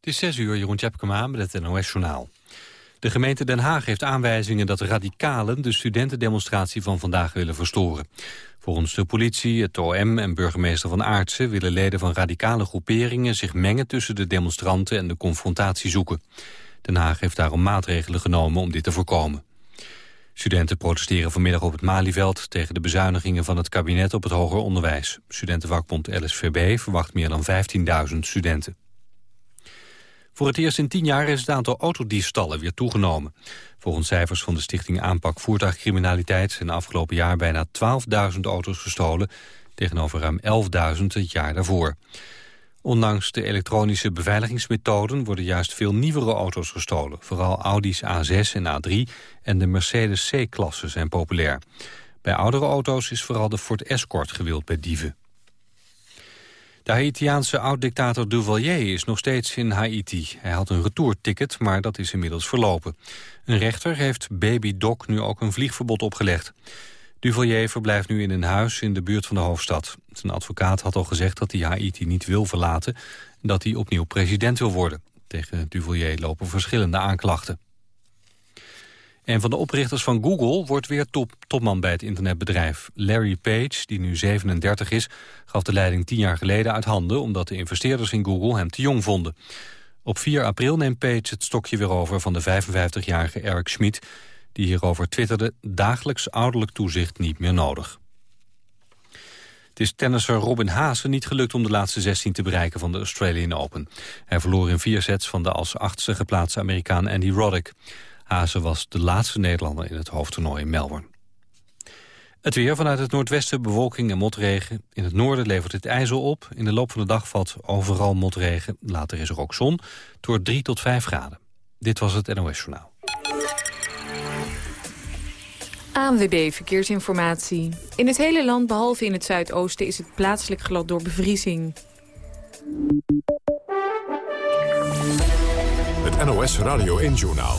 Het is 6 uur, Jeroen Tjepkema met het NOS-journaal. De gemeente Den Haag heeft aanwijzingen dat radicalen de studentendemonstratie van vandaag willen verstoren. Volgens de politie, het OM en burgemeester Van Aartsen willen leden van radicale groeperingen zich mengen tussen de demonstranten en de confrontatie zoeken. Den Haag heeft daarom maatregelen genomen om dit te voorkomen. Studenten protesteren vanmiddag op het Malieveld tegen de bezuinigingen van het kabinet op het hoger onderwijs. Studentenvakbond LSVB verwacht meer dan 15.000 studenten. Voor het eerst in tien jaar is het aantal autodiefstallen weer toegenomen. Volgens cijfers van de Stichting Aanpak Voertuigcriminaliteit... zijn afgelopen jaar bijna 12.000 auto's gestolen... tegenover ruim 11.000 het jaar daarvoor. Ondanks de elektronische beveiligingsmethoden... worden juist veel nieuwere auto's gestolen. Vooral Audi's A6 en A3 en de Mercedes C-klasse zijn populair. Bij oudere auto's is vooral de Ford Escort gewild bij dieven. De Haitiaanse oud-dictator Duvalier is nog steeds in Haiti. Hij had een retourticket, maar dat is inmiddels verlopen. Een rechter heeft Baby Doc nu ook een vliegverbod opgelegd. Duvalier verblijft nu in een huis in de buurt van de hoofdstad. Zijn advocaat had al gezegd dat hij Haiti niet wil verlaten... en dat hij opnieuw president wil worden. Tegen Duvalier lopen verschillende aanklachten. Een van de oprichters van Google wordt weer top, topman bij het internetbedrijf. Larry Page, die nu 37 is, gaf de leiding tien jaar geleden uit handen... omdat de investeerders in Google hem te jong vonden. Op 4 april neemt Page het stokje weer over van de 55-jarige Eric Schmidt... die hierover twitterde dagelijks ouderlijk toezicht niet meer nodig. Het is tennisser Robin Haase niet gelukt om de laatste 16 te bereiken van de Australian Open. Hij verloor in vier sets van de als achtste geplaatste Amerikaan Andy Roddick. Haase was de laatste Nederlander in het hoofdtoernooi in Melbourne. Het weer vanuit het noordwesten bewolking en motregen. In het noorden levert het ijzel op. In de loop van de dag valt overal motregen. Later is er ook zon. Wordt 3 tot 5 graden. Dit was het NOS Journaal. ANWB Verkeersinformatie. In het hele land, behalve in het zuidoosten, is het plaatselijk glad door bevriezing. Het NOS Radio 1 Journaal.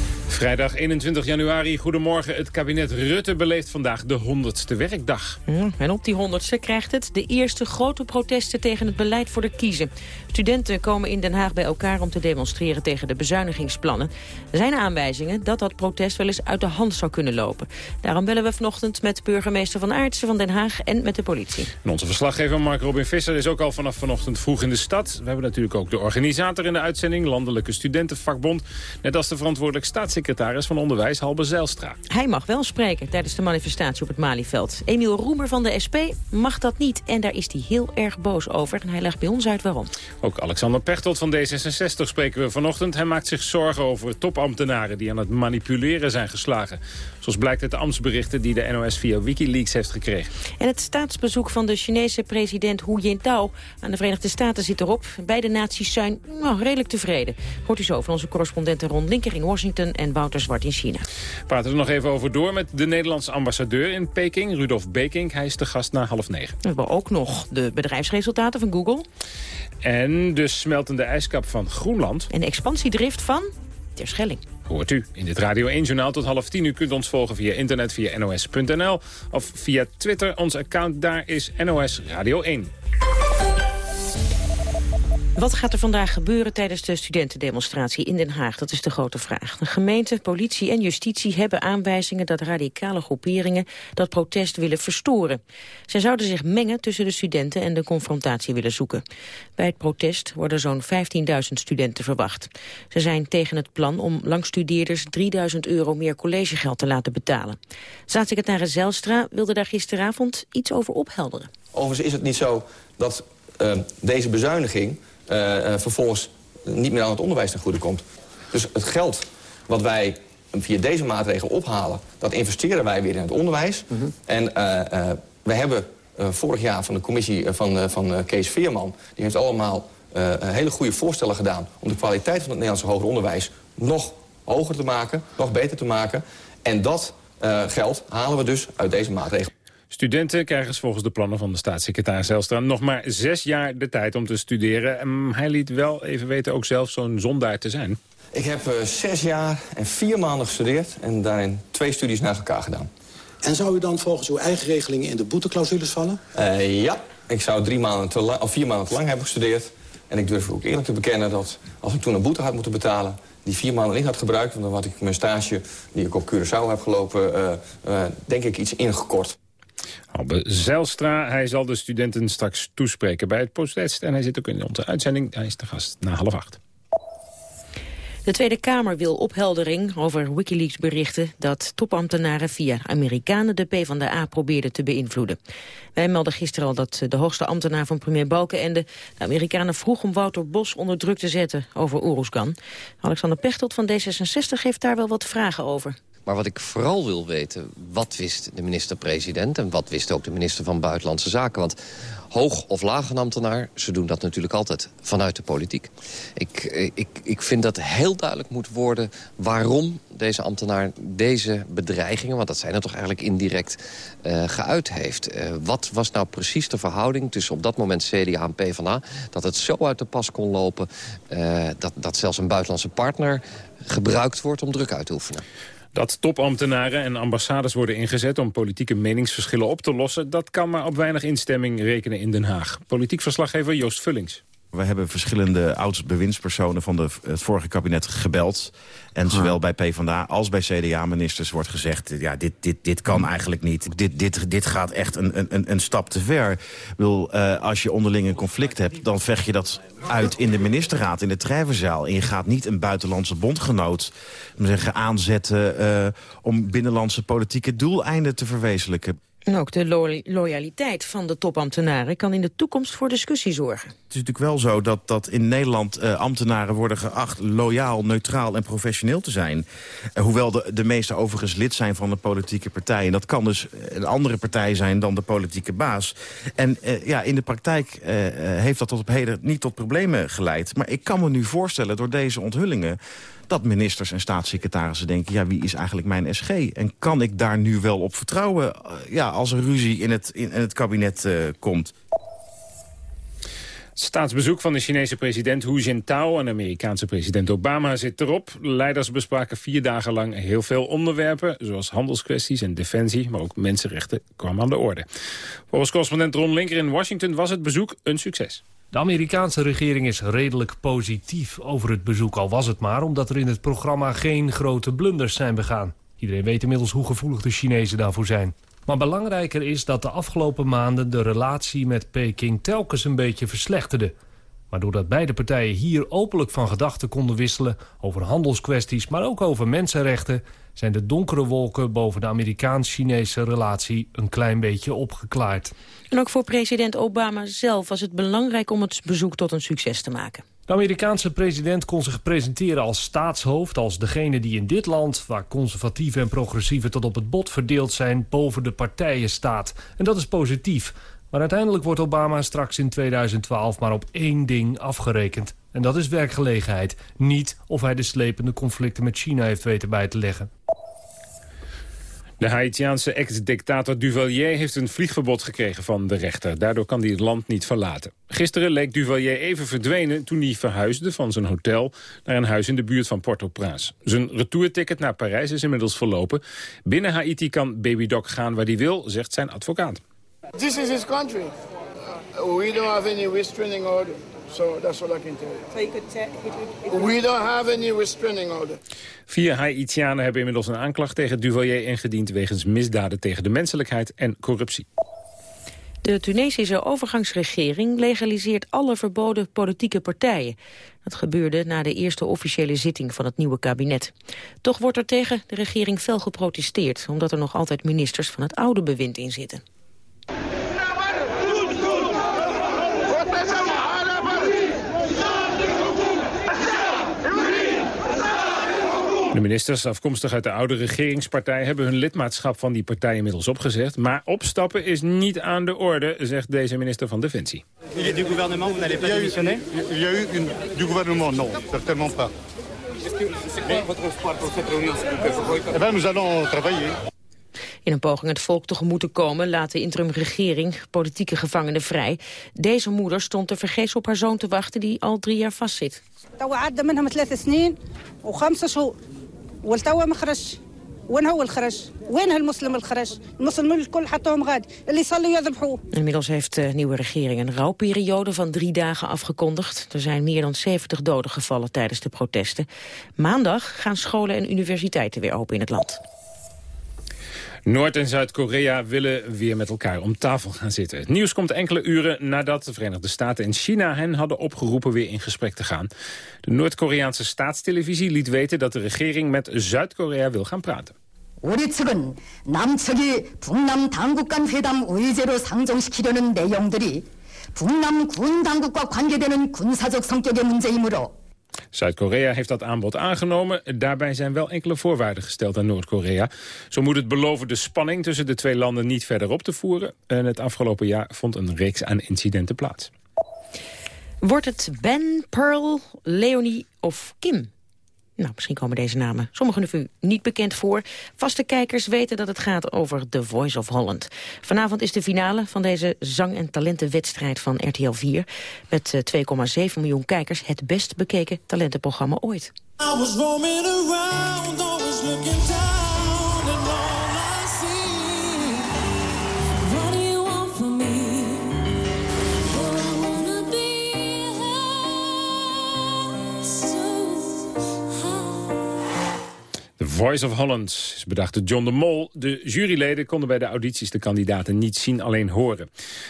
Vrijdag 21 januari, goedemorgen. Het kabinet Rutte beleeft vandaag de 100ste werkdag. en op die 100ste krijgt het de eerste grote protesten tegen het beleid voor de kiezen. Studenten komen in Den Haag bij elkaar om te demonstreren tegen de bezuinigingsplannen. Er zijn aanwijzingen dat dat protest wel eens uit de hand zou kunnen lopen. Daarom bellen we vanochtend met burgemeester Van Aartsen van Den Haag en met de politie. En onze verslaggever Mark Robin Visser is ook al vanaf vanochtend vroeg in de stad. We hebben natuurlijk ook de organisator in de uitzending, Landelijke Studentenvakbond. Net als de verantwoordelijk staatssecretaris van Onderwijs, Halbe Zijlstra. Hij mag wel spreken tijdens de manifestatie op het Malieveld. Emiel Roemer van de SP mag dat niet en daar is hij heel erg boos over. En hij legt bij ons uit waarom. Ook Alexander Pechtold van D66 spreken we vanochtend. Hij maakt zich zorgen over topambtenaren die aan het manipuleren zijn geslagen. Zoals blijkt uit de ambtsberichten die de NOS via Wikileaks heeft gekregen. En het staatsbezoek van de Chinese president Hu Jintao aan de Verenigde Staten zit erop. Beide naties zijn nou, redelijk tevreden. Hoort u zo van onze correspondenten Ron Linker in Washington en Wouter Zwart in China. We praten er nog even over door met de Nederlandse ambassadeur in Peking, Rudolf Beking. Hij is de gast na half negen. We hebben ook nog de bedrijfsresultaten van Google. En de smeltende ijskap van Groenland. En de expansiedrift van Terschelling. Hoort u in dit Radio 1-journaal tot half tien. U kunt ons volgen via internet via nos.nl of via Twitter. Ons account daar is NOS Radio 1. Wat gaat er vandaag gebeuren tijdens de studentendemonstratie in Den Haag? Dat is de grote vraag. De gemeente, politie en justitie hebben aanwijzingen dat radicale groeperingen dat protest willen verstoren. Zij zouden zich mengen tussen de studenten en de confrontatie willen zoeken. Bij het protest worden zo'n 15.000 studenten verwacht. Ze zijn tegen het plan om langstudeerders 3.000 euro meer collegegeld te laten betalen. Staatssecretaris Zelstra wilde daar gisteravond iets over ophelderen. Overigens is het niet zo dat uh, deze bezuiniging vervolgens niet meer aan het onderwijs ten goede komt. Dus het geld wat wij via deze maatregelen ophalen... dat investeren wij weer in het onderwijs. Mhm. En uh, we hebben vorig jaar van de commissie van, van Kees Veerman... die heeft allemaal hele goede voorstellen gedaan... om de kwaliteit van het Nederlandse hoger onderwijs nog hoger te maken, nog beter te maken. En dat geld halen we dus uit deze maatregelen. Studenten krijgen volgens de plannen van de staatssecretaris Zelstra nog maar zes jaar de tijd om te studeren. En hij liet wel even weten ook zelf zo'n zondaar te zijn. Ik heb uh, zes jaar en vier maanden gestudeerd en daarin twee studies naast elkaar gedaan. En zou u dan volgens uw eigen regelingen in de boeteclausules vallen? Uh, ja, Ik zou drie maanden te lang, of vier maanden te lang hebben gestudeerd. En ik durf ook eerlijk te bekennen dat als ik toen een boete had moeten betalen... die vier maanden niet had gebruikt, want dan had ik mijn stage... die ik op Curaçao heb gelopen, uh, uh, denk ik iets ingekort. Albe Zijlstra, hij zal de studenten straks toespreken bij het protest. En hij zit ook in onze uitzending. Hij is de gast na half acht. De Tweede Kamer wil opheldering over Wikileaks-berichten... dat topambtenaren via Amerikanen de PvdA probeerden te beïnvloeden. Wij melden gisteren al dat de hoogste ambtenaar van premier Balkenende... de Amerikanen vroeg om Wouter Bos onder druk te zetten over Oeruzgan. Alexander Pechtold van D66 heeft daar wel wat vragen over. Maar wat ik vooral wil weten, wat wist de minister-president... en wat wist ook de minister van Buitenlandse Zaken? Want hoog of laag ambtenaar, ze doen dat natuurlijk altijd vanuit de politiek. Ik, ik, ik vind dat heel duidelijk moet worden waarom deze ambtenaar deze bedreigingen... want dat zijn er toch eigenlijk indirect uh, geuit heeft. Uh, wat was nou precies de verhouding tussen op dat moment CDA en PvdA... dat het zo uit de pas kon lopen dat, dat zelfs een buitenlandse partner gebruikt wordt om druk uit te oefenen. Dat topambtenaren en ambassades worden ingezet om politieke meningsverschillen op te lossen... dat kan maar op weinig instemming rekenen in Den Haag. Politiek verslaggever Joost Vullings. We hebben verschillende oud-bewindspersonen van de, het vorige kabinet gebeld. En zowel bij PvdA als bij CDA-ministers wordt gezegd... ja, dit, dit, dit kan eigenlijk niet. Dit, dit, dit gaat echt een, een, een stap te ver. Wil, uh, als je onderling een conflict hebt... dan vecht je dat uit in de ministerraad, in de treffenzaal. En je gaat niet een buitenlandse bondgenoot zeggen, aanzetten... Uh, om binnenlandse politieke doeleinden te verwezenlijken. En ook de lo loyaliteit van de topambtenaren kan in de toekomst voor discussie zorgen. Het is natuurlijk wel zo dat, dat in Nederland uh, ambtenaren worden geacht loyaal, neutraal en professioneel te zijn. Uh, hoewel de, de meeste overigens lid zijn van een politieke partij. En dat kan dus een andere partij zijn dan de politieke baas. En uh, ja, in de praktijk heeft dat tot op heden niet tot problemen geleid. Maar ik kan me nu voorstellen door deze onthullingen dat ministers en staatssecretarissen denken... ja, wie is eigenlijk mijn SG? En kan ik daar nu wel op vertrouwen uh, ja, als er ruzie in het, in, het kabinet uh, komt? Staatsbezoek van de Chinese president Hu Jintao en Amerikaanse president Obama zit erop. Leiders bespraken vier dagen lang heel veel onderwerpen, zoals handelskwesties en defensie, maar ook mensenrechten kwamen aan de orde. Volgens correspondent Ron Linker in Washington was het bezoek een succes. De Amerikaanse regering is redelijk positief over het bezoek, al was het maar omdat er in het programma geen grote blunders zijn begaan. Iedereen weet inmiddels hoe gevoelig de Chinezen daarvoor zijn. Maar belangrijker is dat de afgelopen maanden de relatie met Peking telkens een beetje verslechterde. Maar doordat beide partijen hier openlijk van gedachten konden wisselen over handelskwesties, maar ook over mensenrechten, zijn de donkere wolken boven de Amerikaans-Chinese relatie een klein beetje opgeklaard. En ook voor president Obama zelf was het belangrijk om het bezoek tot een succes te maken. De Amerikaanse president kon zich presenteren als staatshoofd... als degene die in dit land, waar conservatieven en progressieven tot op het bot verdeeld zijn... boven de partijen staat. En dat is positief. Maar uiteindelijk wordt Obama straks in 2012 maar op één ding afgerekend. En dat is werkgelegenheid. Niet of hij de slepende conflicten met China heeft weten bij te leggen. De Haitiaanse ex-dictator Duvalier heeft een vliegverbod gekregen van de rechter. Daardoor kan hij het land niet verlaten. Gisteren leek Duvalier even verdwenen toen hij verhuisde van zijn hotel... naar een huis in de buurt van Port-au-Prince. Zijn retourticket naar Parijs is inmiddels verlopen. Binnen Haiti kan Baby Doc gaan waar hij wil, zegt zijn advocaat. This is his country. We don't have any restraining order. So that's what I can tell you. So you could tell, We don't have any restraining order. Vier Haitianen hebben inmiddels een aanklacht tegen Duvalier ingediend... wegens misdaden tegen de menselijkheid en corruptie. De Tunesische overgangsregering legaliseert alle verboden politieke partijen. Dat gebeurde na de eerste officiële zitting van het nieuwe kabinet. Toch wordt er tegen de regering fel geprotesteerd... omdat er nog altijd ministers van het oude bewind in zitten. De ministers, afkomstig uit de oude regeringspartij... hebben hun lidmaatschap van die partij inmiddels opgezegd. Maar opstappen is niet aan de orde, zegt deze minister van Defensie. Du gouvernement, vous n'allez pas démissionner Il y a eu une, du gouvernement, non, certainement pas. Eh ben, nous allons travailler. In een poging het volk tegemoet te komen laat de interimregering politieke gevangenen vrij. Deze moeder stond te vergeefs op haar zoon te wachten die al drie jaar vastzit. وين هو الخرج؟ وين هالمسلم الخرج؟ المسلمين الكل حطوهم غادي اللي يصلوا يذبحوه. Inmiddels heeft de nieuwe regering een rouwperiode van drie dagen afgekondigd. Er zijn meer dan 70 doden gevallen tijdens de protesten. Maandag gaan scholen en universiteiten weer open in het land. Noord- en Zuid-Korea willen weer met elkaar om tafel gaan zitten. Het nieuws komt enkele uren nadat de Verenigde Staten en China hen hadden opgeroepen weer in gesprek te gaan. De Noord-Koreaanse staatstelevisie liet weten dat de regering met Zuid-Korea wil gaan praten. 우리 측은 남측이 북남 당국 간 회담 의제로 상정시키려는 내용들이 북남 군 당국과 관계되는 군사적 성격의 문제이므로 Zuid-Korea heeft dat aanbod aangenomen. Daarbij zijn wel enkele voorwaarden gesteld aan Noord-Korea. Zo moet het beloven de spanning tussen de twee landen niet verder op te voeren. En het afgelopen jaar vond een reeks aan incidenten plaats. Wordt het Ben, Pearl, Leonie of Kim? Nou, misschien komen deze namen sommigen van u niet bekend voor. Vaste kijkers weten dat het gaat over The Voice of Holland. Vanavond is de finale van deze zang- en talentenwedstrijd van RTL 4. Met 2,7 miljoen kijkers het best bekeken talentenprogramma ooit. Voice of Holland is bedacht door John de Mol. De juryleden konden bij de audities de kandidaten niet zien, alleen horen.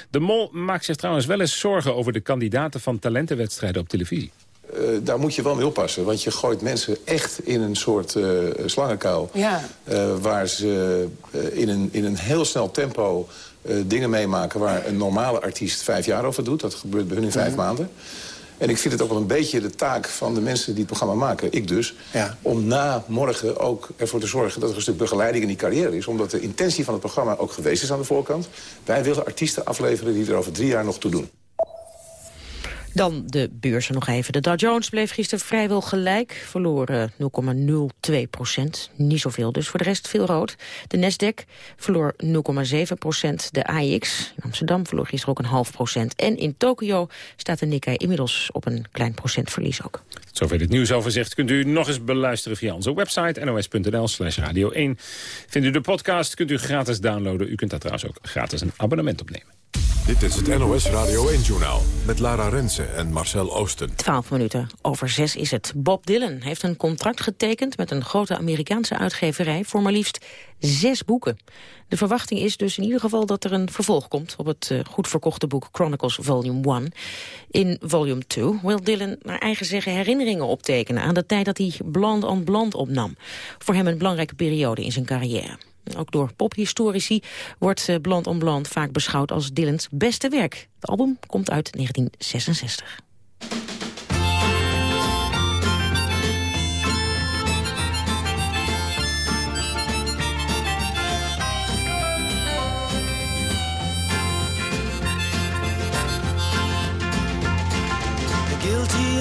De Mol maakt zich trouwens wel eens zorgen over de kandidaten van talentenwedstrijden op televisie. Eh, daar moet je wel mee oppassen. Want je gooit mensen echt in een soort eh, slangenkuil. Ja. eh, waar ze in, een, in een heel snel tempo eh, dingen meemaken... waar een normale artiest vijf jaar over doet. Dat gebeurt bij hun in vijf maanden. En ik vind het ook wel een beetje de taak van de mensen die het programma maken... ik dus, om na morgen ook ervoor te zorgen... dat er een stuk begeleiding in die carrière is. Omdat de intentie van het programma ook geweest is aan de voorkant. Wij willen artiesten afleveren die er over drie jaar nog toe doen. Dan de beurzen nog even. De Dow Jones bleef gisteren vrijwel gelijk. Verloor 0,02 procent. Niet zoveel dus. Voor de rest veel rood. De Nasdaq verloor 0,7 procent. De AX in Amsterdam verloor gisteren ook een half procent. En in Tokio staat de Nikkei inmiddels op een klein procentverlies ook. Zover dit nieuwsoverzicht kunt u nog eens beluisteren via onze website nos.nl slash radio 1. Vindt u de podcast, kunt u gratis downloaden. U kunt daar trouwens ook gratis een abonnement opnemen. Dit is het NOS Radio 1-journaal met Lara Rensen en Marcel Oosten. 12 minuten over zes is het. Bob Dylan heeft een contract getekend met een grote Amerikaanse uitgeverij voor maar liefst zes boeken. De verwachting is dus in ieder geval dat er een vervolg komt op het uh, goed verkochte boek Chronicles Volume 1. In Volume 2 wil Dylan naar eigen zeggen herinneringen optekenen aan de tijd dat hij Blond on Blond opnam. Voor hem een belangrijke periode in zijn carrière. Ook door pophistorici wordt uh, Blond on Blond vaak beschouwd als Dylans beste werk. Het album komt uit 1966.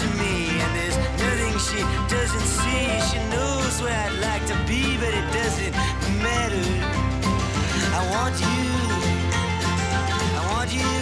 to me and there's nothing she doesn't see. She knows where i'd like to be but it doesn't matter. I want you. I want you.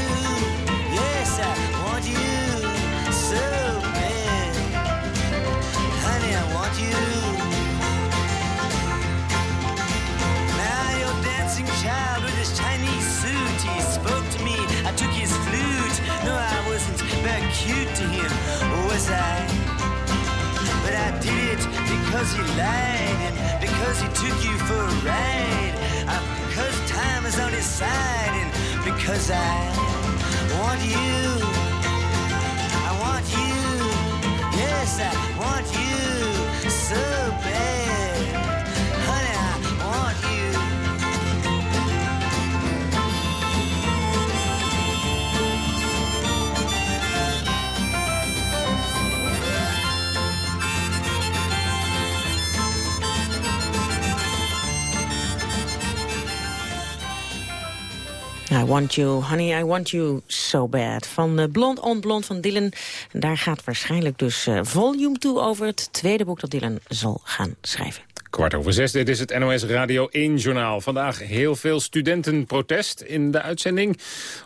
Want you, honey, I want you so bad. Van uh, Blond on Blond van Dylan. En daar gaat waarschijnlijk dus eh, volume 2 over het tweede boek dat Dylan zal gaan schrijven. Kwart over zes, dit is het NOS Radio 1-journaal. Vandaag heel veel studentenprotest in de uitzending.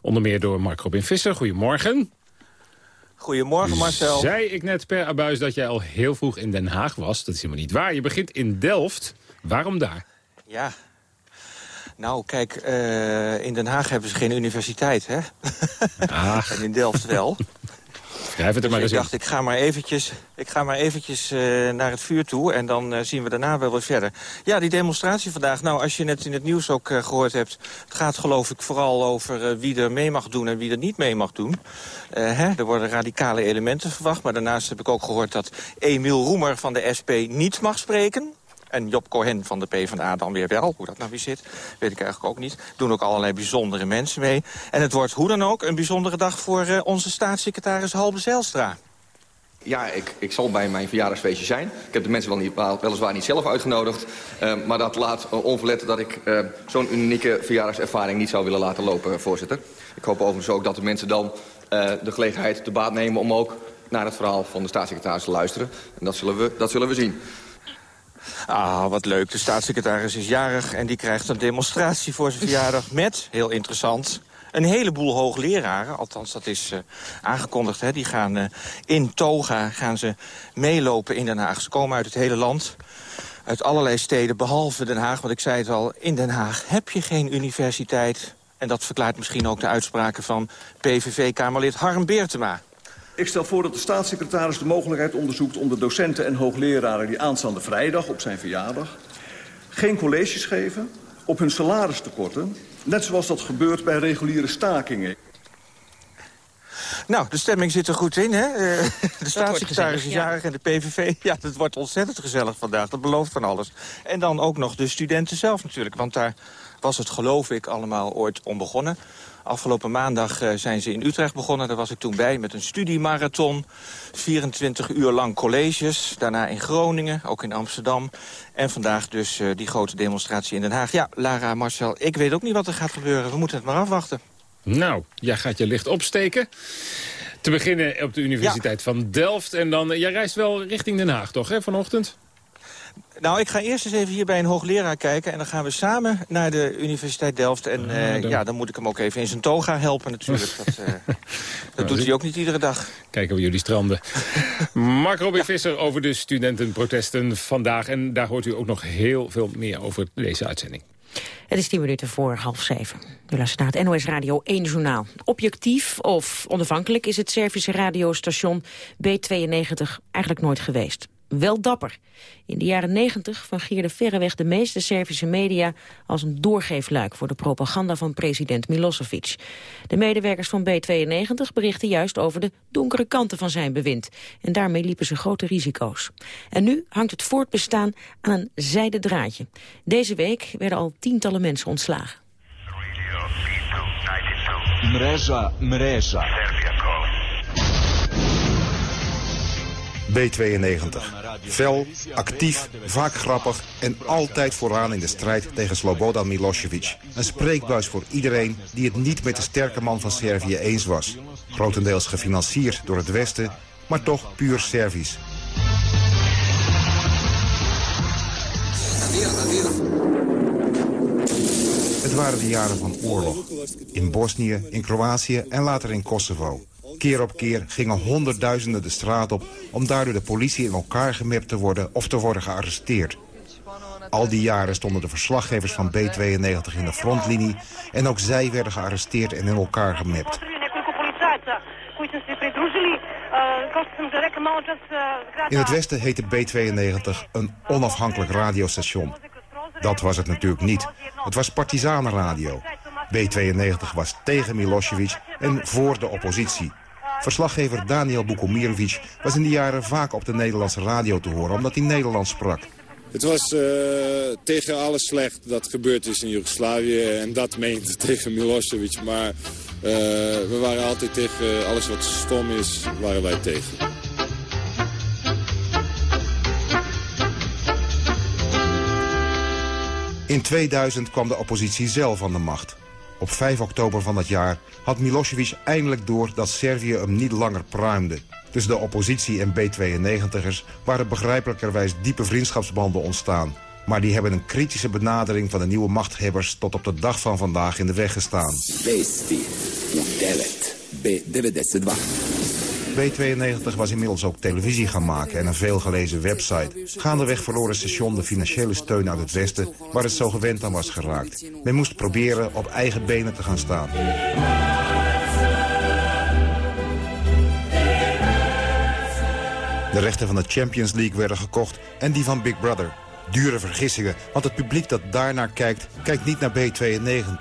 Onder meer door Mark Robin Visser. Goedemorgen. Goedemorgen Marcel. Zei ik net per abuis dat jij al heel vroeg in Den Haag was. Dat is helemaal niet waar. Je begint in Delft. Waarom daar? Ja. Nou, kijk, eh, in Den Haag hebben ze geen universiteit, hè? Ach. en in Delft wel. Schrijf het er maar Dus eens ik in. dacht, ik ga maar eventjes, ik ga maar eventjes eh, naar het vuur toe... en dan eh, zien we daarna wel weer verder. Ja, die demonstratie vandaag. Nou, als je net in het nieuws ook eh, gehoord hebt... het gaat geloof ik vooral over wie er mee mag doen en wie er niet mee mag doen. Hè, er worden radicale elementen verwacht. Maar daarnaast heb ik ook gehoord dat Emiel Roemer van de SP niet mag spreken... En Job Cohen van de PvdA dan weer wel. Hoe dat nou weer zit, weet ik eigenlijk ook niet. Doen ook allerlei bijzondere mensen mee. En het wordt hoe dan ook een bijzondere dag voor eh, onze staatssecretaris Halbe Zijlstra. Ja, ik, ik zal bij mijn verjaardagsfeestje zijn. Ik heb de mensen wel niet, wel- weliswaar niet zelf uitgenodigd. eh, maar dat laat uh, dat ik zo'n unieke verjaardagservaring niet zou willen laten lopen, voorzitter. Ik hoop overigens ook dat de mensen dan de gelegenheid te baat nemen om ook naar het verhaal van de staatssecretaris te luisteren. En dat zullen we, dat zullen we zien. Ah, wat leuk. De staatssecretaris is jarig en die krijgt een demonstratie voor zijn verjaardag met, heel interessant, een heleboel hoogleraren. Althans, dat is eh, aangekondigd. Hè. Die gaan eh, in toga gaan ze meelopen in Den Haag. Ze komen uit het hele land, uit allerlei steden, behalve Den Haag. Want ik zei het al, in Den Haag heb je geen universiteit. En dat verklaart misschien ook de uitspraken van PVV-Kamerlid Harm Beertema. Ik stel voor dat de staatssecretaris de mogelijkheid onderzoekt... om de docenten en hoogleraren die aanstaande vrijdag op zijn verjaardag... geen colleges geven, op hun salaris te korten... net zoals dat gebeurt bij reguliere stakingen. Nou, de stemming zit er goed in, hè? Eh, De staatssecretaris is ja. jarig en de PVV. Ja, dat wordt ontzettend gezellig vandaag. Dat belooft van alles. En dan ook nog de studenten zelf natuurlijk. Want daar was het, geloof ik, allemaal ooit om begonnen. Afgelopen maandag eh, zijn ze in Utrecht begonnen. Daar was ik toen bij met een studiemarathon. 24 uur lang colleges. Daarna in Groningen, ook in Amsterdam. En vandaag dus eh, die grote demonstratie in Den Haag. Ja, Lara, Marcel, ik weet ook niet wat er gaat gebeuren. We moeten het maar afwachten. Nou, jij gaat je licht opsteken. Te beginnen op de Universiteit van Delft. En dan, eh, jij reist wel richting Den Haag, toch, hè, vanochtend? Nou, ik ga eerst eens even hier bij een hoogleraar kijken... en dan gaan we samen naar de Universiteit Delft. En eh, dan- ja, dan moet ik hem ook even in zijn toga helpen natuurlijk. Dat, eh, dat doet hij ook niet iedere dag. Kijken we jullie stranden. Mark Robin Visser over de studentenprotesten vandaag. En daar hoort u ook nog heel veel meer over deze uitzending. Het is tien minuten voor half zeven. U luistert naar het NOS Radio 1 Journaal. Objectief of onafhankelijk is het Servische radiostation B92 eigenlijk nooit geweest. Wel dapper. In de jaren 90 fungeerde verreweg de meeste Servische media als een doorgeefluik voor de propaganda van president Milosevic. De medewerkers van B92 berichten juist over de donkere kanten van zijn bewind. En daarmee liepen ze grote risico's. En nu hangt het voortbestaan aan een zijden draadje. Deze week werden al tientallen mensen ontslagen. Mreža, mreža. B92. Fel, actief, vaak grappig en altijd vooraan in de strijd tegen Slobodan Milosevic. Een spreekbuis voor iedereen die het niet met de sterke man van Servië eens was. Grotendeels gefinancierd door het Westen, maar toch puur Servisch. Het waren de jaren van oorlog. In Bosnië, in Kroatië en later in Kosovo. Keer op keer gingen honderdduizenden de straat op... om daardoor de politie in elkaar gemept te worden of te worden gearresteerd. Al die jaren stonden de verslaggevers van B92 in de frontlinie... en ook zij werden gearresteerd en in elkaar gemept. In het Westen heette B92 een onafhankelijk radiostation. Dat was het natuurlijk niet. Het was partisanenradio. B92 was tegen Milosevic en voor de oppositie. Verslaggever Daniel Bukomirovic was in die jaren vaak op de Nederlandse radio te horen... omdat hij Nederlands sprak. Het was eh, tegen alles slecht dat gebeurd is in Joegoslavië. En dat meende tegen Milosevic. Maar eh, we waren altijd tegen alles wat stom is, waren wij tegen. In 2000 kwam de oppositie zelf aan de macht. Op 5 oktober van dat jaar had Milosevic eindelijk door dat Servië hem niet langer pruimde. Tussen de oppositie en B92'ers waren begrijpelijkerwijs diepe vriendschapsbanden ontstaan. Maar die hebben een kritische benadering van de nieuwe machthebbers tot op de dag van vandaag in de weg gestaan. Vesti u 9 B92. B92 was inmiddels ook televisie gaan maken en een veelgelezen website. Gaandeweg verloor het station de financiële steun uit het Westen... waar het zo gewend aan was geraakt. Men moest proberen op eigen benen te gaan staan. De rechten van de Champions League werden gekocht en die van Big Brother. Dure vergissingen, want het publiek dat daarnaar kijkt... kijkt niet naar B92.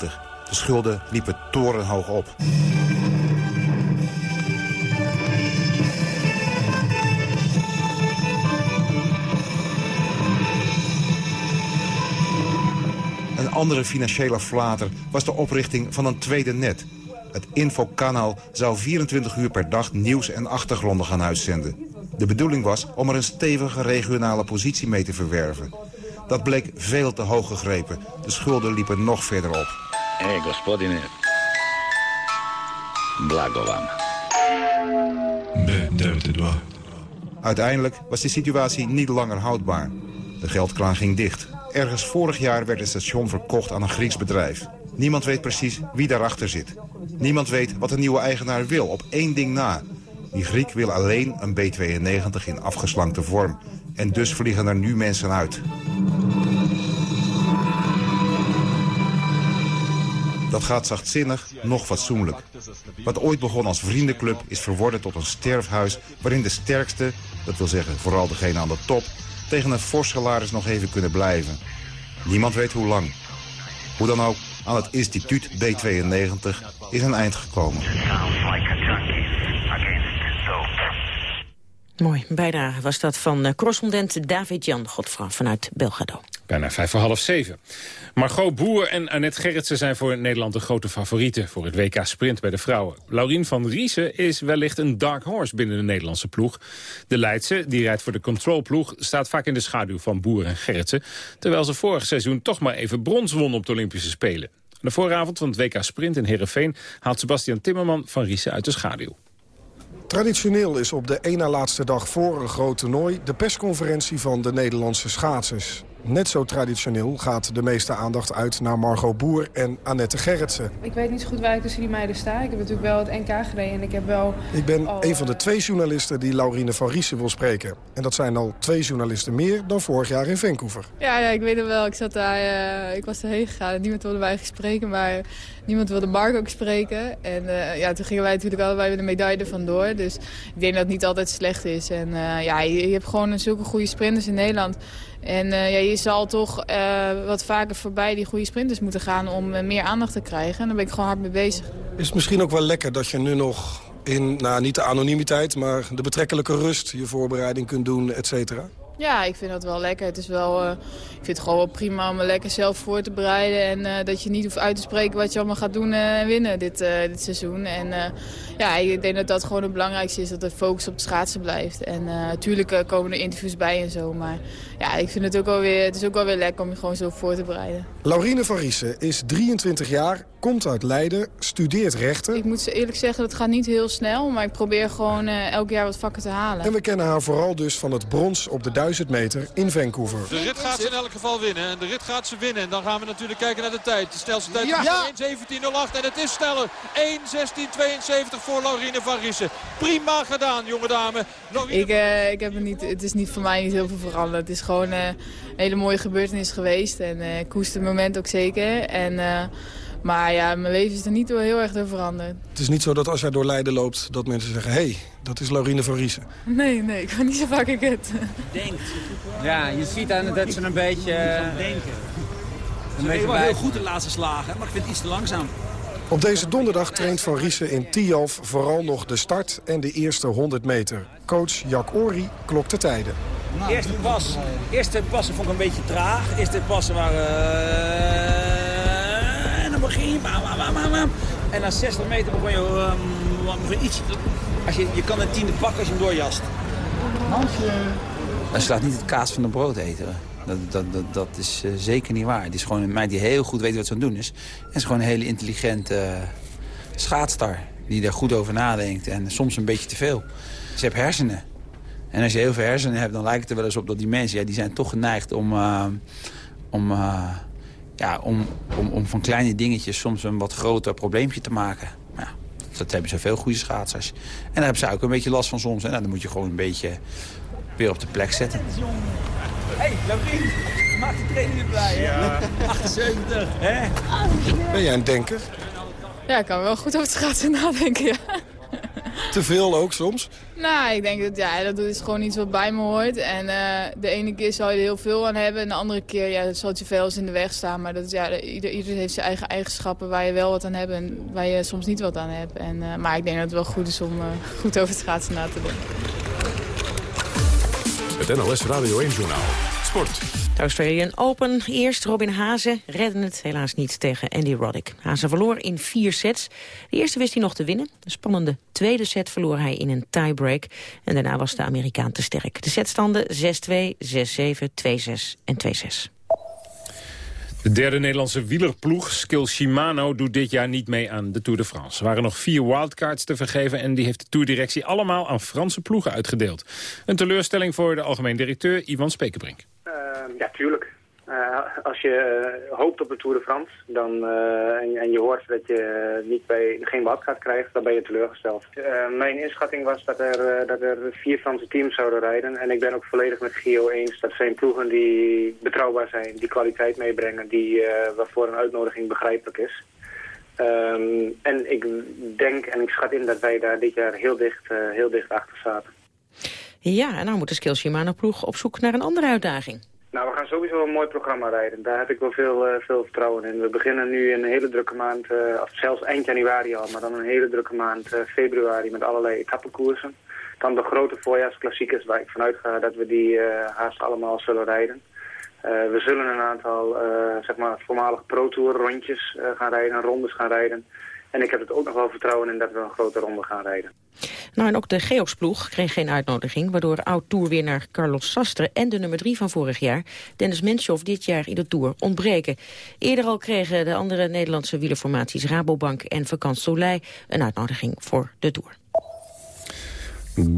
De schulden liepen torenhoog op. Een andere financiële flater was de oprichting van een tweede net. Het infokanaal zou 24 uur per dag nieuws en achtergronden gaan uitzenden. De bedoeling was om er een stevige regionale positie mee te verwerven. Dat bleek veel te hoog gegrepen. De schulden liepen nog verder op. Hé, gospodine. Blago vam. B92. Uiteindelijk was de situatie niet langer houdbaar. De geldkraan ging dicht. Ergens vorig jaar werd het station verkocht aan een Grieks bedrijf. Niemand weet precies wie daarachter zit. Niemand weet wat de nieuwe eigenaar wil, op één ding na. Die Griek wil alleen een B-92 in afgeslankte vorm. En dus vliegen er nu mensen uit. Dat gaat zachtzinnig, nog fatsoenlijk. Wat ooit begon als vriendenclub is verworden tot een sterfhuis... waarin de sterkste, dat wil zeggen vooral degene aan de top... tegen een fors salaris nog even kunnen blijven. Niemand weet hoe lang. Hoe dan ook, aan het instituut B92 is een eind gekomen. Mooi, bijdrage was dat van eh, correspondent David-Jan Godfra vanuit Belgrado. Bijna vijf voor half zeven. Margot Boer en Annette Gerritsen zijn voor Nederland de grote favorieten... voor het WK Sprint bij de vrouwen. Laurien van Riesen is wellicht een dark horse binnen de Nederlandse ploeg. De Leidse, die rijdt voor de controlploeg... staat vaak in de schaduw van Boer en Gerritsen... terwijl ze vorig seizoen toch maar even brons won op de Olympische Spelen. De vooravond van het WK Sprint in Heerenveen... haalt Sebastian Timmerman van Riesen uit de schaduw. Traditioneel is op de na laatste dag voor een groot toernooi... de persconferentie van de Nederlandse schaatsers. Net zo traditioneel gaat de meeste aandacht uit naar Margot Boer en Annette Gerritsen. Ik weet niet zo goed waar ik tussen die meiden sta. Ik heb natuurlijk wel het NK gereden en ik heb wel... Ik ben al, een van de twee journalisten die Laurine van Riesen wil spreken. En dat zijn al twee journalisten meer dan vorig jaar in Vancouver. Ja, ja ik weet het wel. Ik, zat daar, eh, ik was erheen gegaan en niemand wilde mij spreken, maar niemand wilde Mark ook spreken. En eh, ja, toen gingen wij natuurlijk allebei met de medaille er vandoor. Dus ik denk dat het niet altijd slecht is. En eh, ja, je, je hebt gewoon zulke goede sprinters in Nederland... En eh, ja, je zal toch eh, wat vaker voorbij die goede sprinters moeten gaan om eh, meer aandacht te krijgen. En daar ben ik gewoon hard mee bezig. Is het misschien ook wel lekker dat je nu nog in, nou niet de anonimiteit, maar de betrekkelijke rust je voorbereiding kunt doen, et cetera? Ja, ik vind dat wel lekker. Het is wel, uh, ik vind het gewoon wel prima om me lekker zelf voor te bereiden. En uh, dat je niet hoeft uit te spreken wat je allemaal gaat doen en winnen dit, dit seizoen. En ja, ik denk dat dat gewoon het belangrijkste is, dat de focus op het schaatsen blijft. En natuurlijk komen er interviews bij en zo, maar ja, ik vind het ook wel weer, het is ook wel weer lekker om je gewoon zo voor te bereiden. Laurine van Riesen is 23 jaar, komt uit Leiden, studeert rechten. Ik moet eerlijk zeggen, dat gaat niet heel snel, maar ik probeer gewoon elk jaar wat vakken te halen. En we kennen haar vooral dus van het brons op de 1000 meter in Vancouver. De rit gaat ze in elk geval winnen. En de rit gaat ze winnen. En dan gaan we natuurlijk kijken naar de tijd. De snelste tijd Ja. is 1.17.08. En het is sneller. 1.16.72 voor Laurine van Riesen. Prima gedaan, jonge dame. Laurine Ik, eh, ik heb het, niet, het is niet voor mij niet heel veel veranderd. Het is gewoon eh, een hele mooie gebeurtenis geweest. En eh, ik koester het moment ook zeker. En, eh, Maar ja, mijn leven is er niet heel erg door veranderd. Het is niet zo dat als jij door Leiden loopt... dat mensen zeggen, hé, hey, dat is Laurine van Riesen. Nee, nee, ik ga niet zo vaak ik het. Denkt. Ja, je ziet aan het dat ze een beetje... eh, denken. Een Ze beetje reden wel heel goed de laatste slagen, maar ik vind het iets te langzaam. Op deze donderdag traint Van Riesen in Tialf vooral nog de start en de eerste 100 meter. Coach Jack Ori klokt de tijden. Eerste pas, eerste passen vond ik een beetje traag. Eerste passen waren... eh, en dan begin je... bam, bam, bam, bam, bam. En na 60 meter begon je... ehm, wat begon iets... Als je, je kan een tiende pakken als je hem doorjast. Ze laat niet het kaas van de brood eten. Dat, dat, dat, dat is eh, zeker niet waar. Het is gewoon een meid die heel goed weet wat ze aan het doen is. En is gewoon een hele intelligente uh, schaatster. Die daar goed over nadenkt. En soms een beetje te veel. Ze heeft hersenen. En als je heel veel hersenen hebt, dan lijkt het er wel eens op dat die mensen... Ja, die zijn toch geneigd om, uh, om, uh, ja, om, om, om van kleine dingetjes soms een wat groter probleempje te maken. Ja, dat hebben zoveel goede schaatsers. En daar hebben ze ook een beetje last van soms. En nou, dan moet je gewoon een beetje weer op de plek zetten. Hé, hey, Laurien, maak de trainer weer blij, hè? Ja. 78, hè? Ben jij een denker? Ja, ik kan wel goed over het schaatsen nadenken, ja. Te veel ook soms? Nou, ik denk dat ja, dat is gewoon iets wat bij me hoort. En uh, de ene keer zal je er heel veel aan hebben. En de andere keer ja, zal het je veel eens in de weg staan. Maar dat is, ja, ieder, ieder heeft zijn eigen eigenschappen waar je wel wat aan hebt en waar je soms niet wat aan hebt. En, uh, maar ik denk dat het wel goed is om uh, goed over het schaatsen na te denken. Het NOS Radio 1 Journaal. Sport. De Australian Open. Eerst Robin Hazen redde het helaas niet tegen Andy Roddick. Hazen verloor in vier sets. De eerste wist hij nog te winnen. De spannende tweede set verloor hij in een tiebreak. En daarna was de Amerikaan te sterk. De setstanden 6-2, 6-7, 2-6 en 2-6. De derde Nederlandse wielerploeg, Skill Shimano, doet dit jaar niet mee aan de Tour de France. Er waren nog vier wildcards te vergeven en die heeft de tourdirectie allemaal aan Franse ploegen uitgedeeld. Een teleurstelling voor de algemeen directeur Ivan Spekerbrink. Uh, ja, tuurlijk. Uh, als je uh, hoopt op de Tour de France dan, en, en, je hoort dat je niet bij, geen wildcard krijgt, dan ben je teleurgesteld. mijn inschatting was dat er, dat er vier Franse teams zouden rijden. En ik ben ook volledig met Gio eens. Dat zijn ploegen die betrouwbaar zijn, die kwaliteit meebrengen, die, waarvoor een uitnodiging begrijpelijk is. Um, en ik denk en ik schat in dat wij daar dit jaar heel dicht, heel dicht achter zaten. Ja, en nou moet de Skill Shimano ploeg op zoek naar een andere uitdaging. Nou, we gaan sowieso een mooi programma rijden. Daar heb ik wel veel, uh, veel vertrouwen in. We beginnen nu een hele drukke maand, uh, of zelfs eind januari al, maar dan een hele drukke maand uh, februari met allerlei etappekoersen. Dan de grote voorjaarsklassiekers waar ik vanuit ga dat we die haast allemaal zullen rijden. we zullen een aantal, zeg maar, voormalige pro-tour rondjes gaan rijden, rondes gaan rijden. En ik heb er ook nog wel vertrouwen in dat we een grote ronde gaan rijden. Nou, en ook de Geox-ploeg kreeg geen uitnodiging... waardoor oud-tourwinnaar Carlos Sastre en de nummer drie van vorig jaar... Dennis Menschoff dit jaar in de Tour ontbreken. Eerder al kregen de andere Nederlandse wielerformaties... Rabobank en Vakant Soleil een uitnodiging voor de Tour.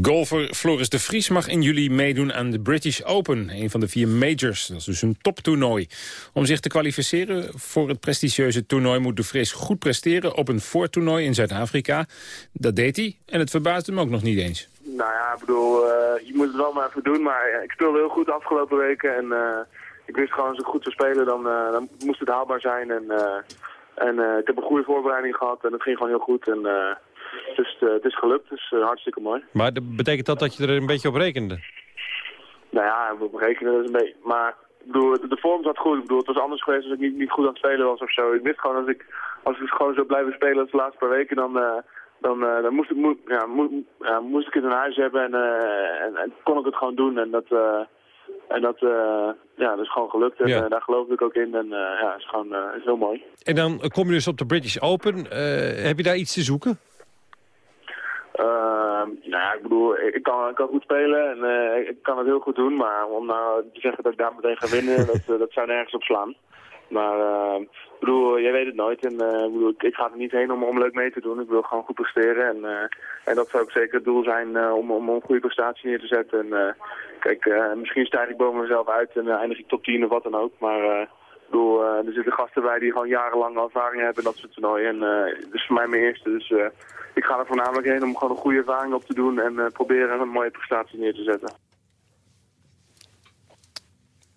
Golfer Floris de Vries mag in juli meedoen aan de British Open. Een van de vier majors, dat is dus een toptoernooi. Om zich te kwalificeren voor het prestigieuze toernooi... moet de Vries goed presteren op een voortoernooi in Zuid-Afrika. Dat deed hij en het verbaasde hem ook nog niet eens. Nou ja, ik bedoel, uh, je moet het wel maar even doen. Maar ik speelde heel goed de afgelopen weken. En uh, ik wist gewoon als ik goed zou spelen, dan, uh, dan moest het haalbaar zijn. En, en ik heb een goede voorbereiding gehad en het ging gewoon heel goed. En, dus het is gelukt, dus uh, hartstikke mooi. Maar betekent dat dat je er een beetje op rekende? Nou ja, we rekenen dus een beetje. Maar ik bedoel, de, vorm zat goed. Ik bedoel, het was anders geweest als ik niet, niet goed aan het spelen was of zo. Ik wist gewoon, als ik, als ik gewoon zou blijven spelen als de laatste paar weken, dan, uh, dan, dan moest, ik, mo ja, mo ja, moest ik het in huis hebben en, en, en, kon ik het gewoon doen. En dat, en dat, ja, dat is gewoon gelukt. En ja. daar geloofde ik ook in. En ja, het is gewoon is heel mooi. En dan kom je dus op de British Open. heb je daar iets te zoeken? Uh, nou ja, ik bedoel, ik kan, ik kan goed spelen en uh, ik kan het heel goed doen, maar om nou te zeggen dat ik daar meteen ga winnen, dat, uh, dat zou nergens op slaan. Maar ik bedoel, jij weet het nooit en ik, bedoel, ik, ik, ga er niet heen om, om leuk mee te doen. Ik wil gewoon goed presteren en, en dat zou ook zeker het doel zijn om, om een goede prestatie neer te zetten. En, kijk, misschien stijg ik boven mezelf uit en eindig ik top 10 of wat dan ook, maar... Ik bedoel, uh, er zitten gasten bij die gewoon jarenlang ervaring hebben in dat soort toernooien. En uh, dit is voor mij mijn eerste, dus uh, ik ga er voornamelijk heen om gewoon een goede ervaring op te doen en proberen een mooie prestatie neer te zetten.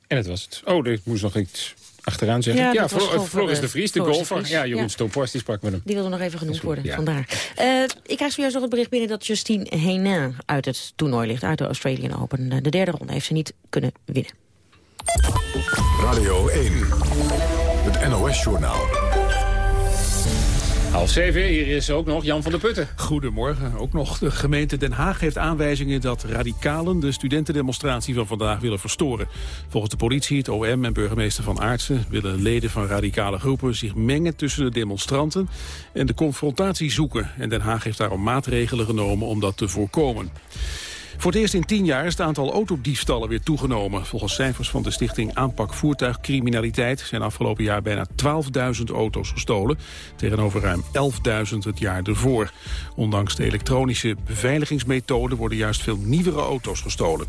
En het was het. Oh, er moest nog iets achteraan zeg Ja, ik. Ja, dat Floris eh, de Vries, de Floris de golfer. Vries. Ja, Jeroen Ja. Stoophorst, die sprak met hem. Die wilde nog even genoemd worden, ja. vandaar. Eh, ik krijg zojuist nog het bericht binnen dat Justine Henin uit het toernooi ligt. Uit de Australian Open. Eh, De derde ronde heeft ze niet kunnen winnen. Radio 1, het NOS-journaal. Half zeven, hier is ook nog Jan van der Putten. Goedemorgen. Ook nog de gemeente Den Haag heeft aanwijzingen dat radicalen de studentendemonstratie van vandaag willen verstoren. Volgens de politie, het OM en burgemeester Van Aartsen willen leden van radicale groepen zich mengen tussen de demonstranten en de confrontatie zoeken. En Den Haag heeft daarom maatregelen genomen om dat te voorkomen. Voor het eerst in tien jaar is het aantal autodiefstallen weer toegenomen. Volgens cijfers van de stichting Aanpak Voertuigcriminaliteit... zijn afgelopen jaar bijna 12.000 auto's gestolen... tegenover ruim 11.000 het jaar ervoor. Ondanks de elektronische beveiligingsmethode... worden juist veel nieuwere auto's gestolen.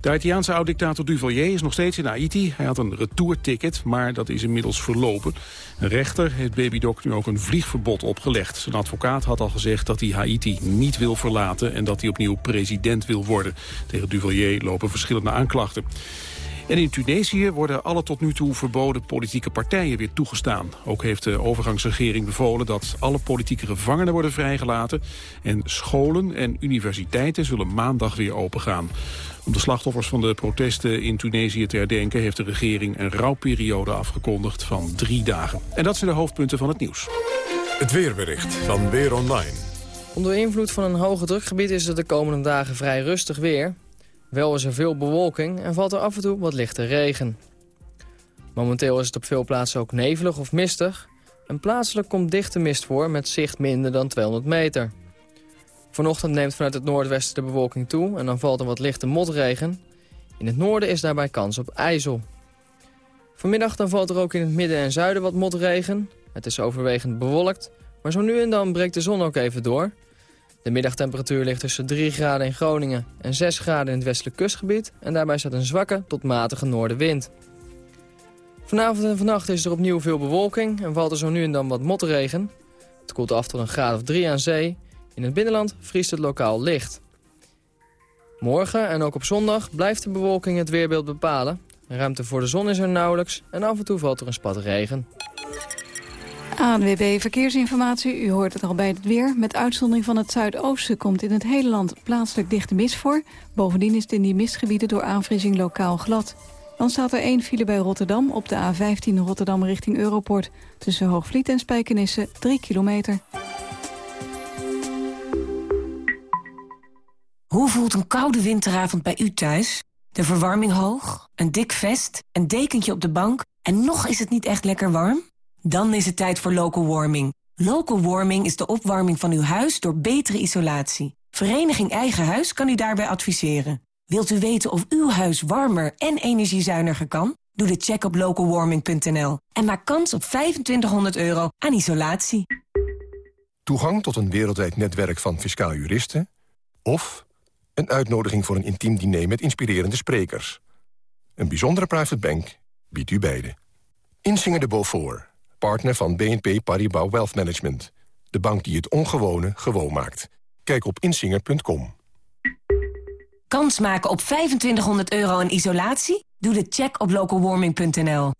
De Haitiaanse oud-dictator Duvalier is nog steeds in Haiti. Hij had een retourticket, maar dat is inmiddels verlopen. Een rechter heeft Baby Doc nu ook een vliegverbod opgelegd. Zijn advocaat had al gezegd dat hij Haiti niet wil verlaten... en dat hij opnieuw president wil worden. Tegen Duvalier lopen verschillende aanklachten. En in Tunesië worden alle tot nu toe verboden politieke partijen weer toegestaan. Ook heeft de overgangsregering bevolen dat alle politieke gevangenen worden vrijgelaten. En scholen en universiteiten zullen maandag weer opengaan. Om de slachtoffers van de protesten in Tunesië te herdenken... heeft de regering een rouwperiode afgekondigd van drie dagen. En dat zijn de hoofdpunten van het nieuws. Het weerbericht van Weer Online. Onder invloed van een hoge drukgebied is het de komende dagen vrij rustig weer. Wel is er veel bewolking en valt er af en toe wat lichte regen. Momenteel is het op veel plaatsen ook nevelig of mistig. En plaatselijk komt dichte mist voor met zicht minder dan 200 meter. Vanochtend neemt vanuit het noordwesten de bewolking toe en dan valt er wat lichte motregen. In het noorden is daarbij kans op ijzel. Vanmiddag dan valt er ook in het midden en zuiden wat motregen. Het is overwegend bewolkt, maar zo nu en dan breekt de zon ook even door. De middagtemperatuur ligt tussen 3 graden in Groningen en 6 graden in het westelijk kustgebied. En daarbij staat een zwakke tot matige noordenwind. Vanavond en vannacht is er opnieuw veel bewolking en valt er zo nu en dan wat motregen. Het koelt af tot een graad of 3 aan zee. In het binnenland vriest het lokaal licht. Morgen en ook op zondag blijft de bewolking het weerbeeld bepalen. Ruimte voor de zon is er nauwelijks en af en toe valt er een spat regen. ANWB Verkeersinformatie, u hoort het al bij het weer. Met uitzondering van het zuidoosten komt in het hele land plaatselijk dichte mist voor. Bovendien is het in die mistgebieden door aanvriezing lokaal glad. Dan staat er één file bij Rotterdam op de A15 Rotterdam richting Europort. Tussen Hoogvliet en Spijkenisse 3 kilometer. Hoe voelt een koude winteravond bij u thuis? De verwarming hoog, een dik vest, een dekentje op de bank... en nog is het niet echt lekker warm? Dan is het tijd voor local warming. Local warming is de opwarming van uw huis door betere isolatie. Vereniging Eigen Huis kan u daarbij adviseren. Wilt u weten of uw huis warmer en energiezuiniger kan? Doe de check op localwarming.nl en maak kans op 2500 euro aan isolatie. Toegang tot een wereldwijd netwerk van fiscaal juristen... of een uitnodiging voor een intiem diner met inspirerende sprekers. Een bijzondere private bank biedt u beide. Insinger de Beaufort, partner van BNP Paribas Wealth Management. De bank die het ongewone gewoon maakt. Kijk op insinger.com. Kans maken op 2500 euro aan isolatie? Doe de check op localwarming.nl.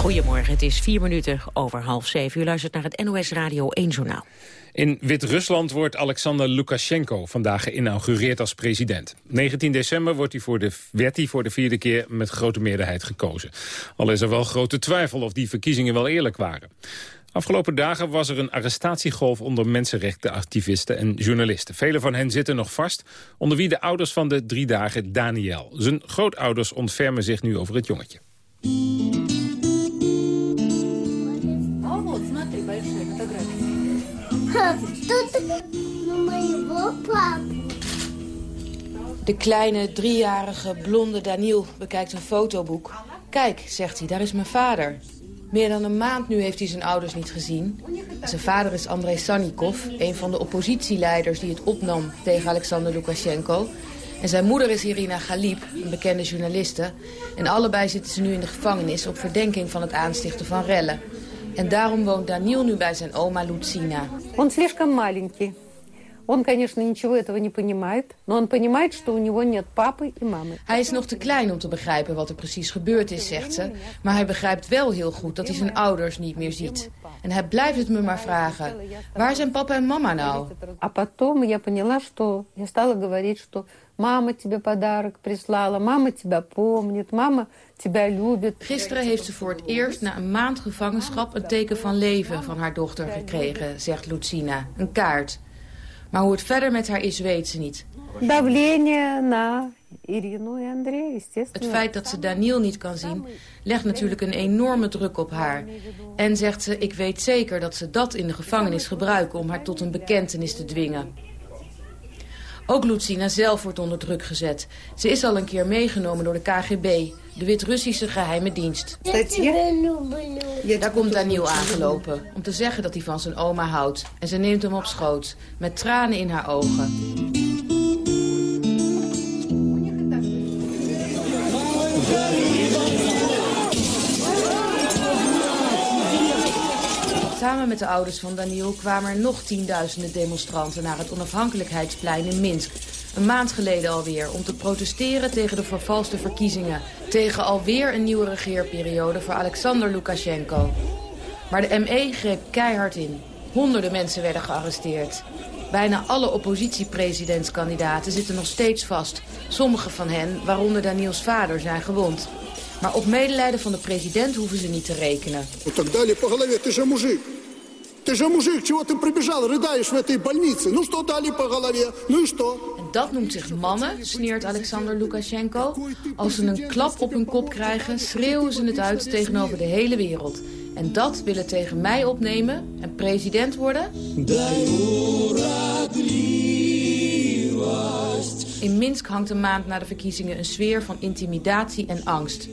Goedemorgen, het is vier minuten over half zeven. U luistert naar het NOS Radio 1 Journaal. In Wit-Rusland wordt Alexander Lukashenko vandaag geïnaugureerd als president. 19 december wordt hij voor de, werd hij voor de vierde keer met grote meerderheid gekozen. Al is er wel grote twijfel of die verkiezingen wel eerlijk waren. Afgelopen dagen was er een arrestatiegolf onder mensenrechtenactivisten en journalisten. Vele van hen zitten nog vast, onder wie de ouders van de drie dagen Daniel. Zijn grootouders ontfermen zich nu over het jongetje. De kleine, driejarige, blonde Daniel bekijkt een fotoboek. Kijk, zegt hij, daar is mijn vader. Meer dan een maand nu heeft hij zijn ouders niet gezien. Zijn vader is Andrei Sannikov, een van de oppositieleiders die het opnam tegen Alexander Lukashenko. En zijn moeder is Irina Galib, een bekende journaliste. En allebei zitten ze nu in de gevangenis op verdenking van het aanstichten van rellen. En daarom woont Daniel nu bij zijn oma Lucina. Он слишком маленький. Он, конечно, ничего этого не понимает, но он понимает, что у него нет папы и мамы. Hij is nog te klein om te begrijpen wat er precies gebeurd is, zegt ze. Maar hij begrijpt wel heel goed dat hij zijn ouders niet meer ziet. En hij blijft het me maar vragen. Waar zijn papa en mama nou? А потом я поняла, что я стала говорить, что мама тебе подарок прислала, мама тебя помнит, мама тебя любит. Gisteren heeft ze voor het eerst na een maand gevangenschap een teken van leven van haar dochter gekregen, zegt Lucina. Een kaart. Maar hoe het verder met haar is, weet ze niet. Het feit dat ze Daniel niet kan zien, legt natuurlijk een enorme druk op haar. En zegt ze, ik weet zeker dat ze dat in de gevangenis gebruiken om haar tot een bekentenis te dwingen. Ook Lucina zelf wordt onder druk gezet. Ze is al een keer meegenomen door de KGB, de Wit-Russische geheime dienst. Daar komt Daniel aangelopen om te zeggen dat hij van zijn oma houdt. En ze neemt hem op schoot, met tranen in haar ogen. Samen met de ouders van Daniel kwamen er nog tienduizenden demonstranten naar het onafhankelijkheidsplein in Minsk. Een maand geleden alweer, om te protesteren tegen de vervalste verkiezingen. Tegen alweer een nieuwe regeerperiode voor Alexander Lukashenko. Maar de ME greep keihard in. Honderden mensen werden gearresteerd. Bijna alle oppositiepresidentskandidaten zitten nog steeds vast. Sommige van hen, waaronder Daniels vader, zijn gewond. Maar op medelijden van de president hoeven ze niet te rekenen. Вот так дали по голове, ты же мужик. Ты же мужик, чего ты прибежал, рыдаешь в этой больнице? Ну что дали по голове, ну и что? En dat noemt zich mannen, sneert Alexander Lukashenko. Als ze een klap op hun kop krijgen, schreeuwen ze het uit tegenover de hele wereld. En dat willen tegen mij opnemen en president worden? In Minsk hangt een maand na de verkiezingen een sfeer van intimidatie en angst.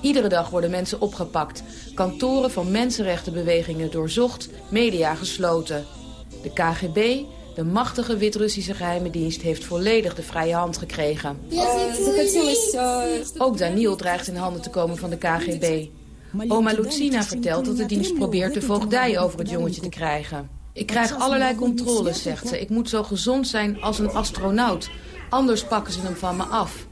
Iedere dag worden mensen opgepakt. Kantoren van mensenrechtenbewegingen doorzocht, media gesloten. De KGB, de machtige Wit-Russische geheime dienst, heeft volledig de vrije hand gekregen. Ook Daniel dreigt in handen te komen van de KGB. Oma Lucina vertelt dat de dienst probeert de voogdij over het jongetje te krijgen. Ik krijg allerlei controles, zegt ze. Ik moet zo gezond zijn als een astronaut. Anders pakken ze hem van me af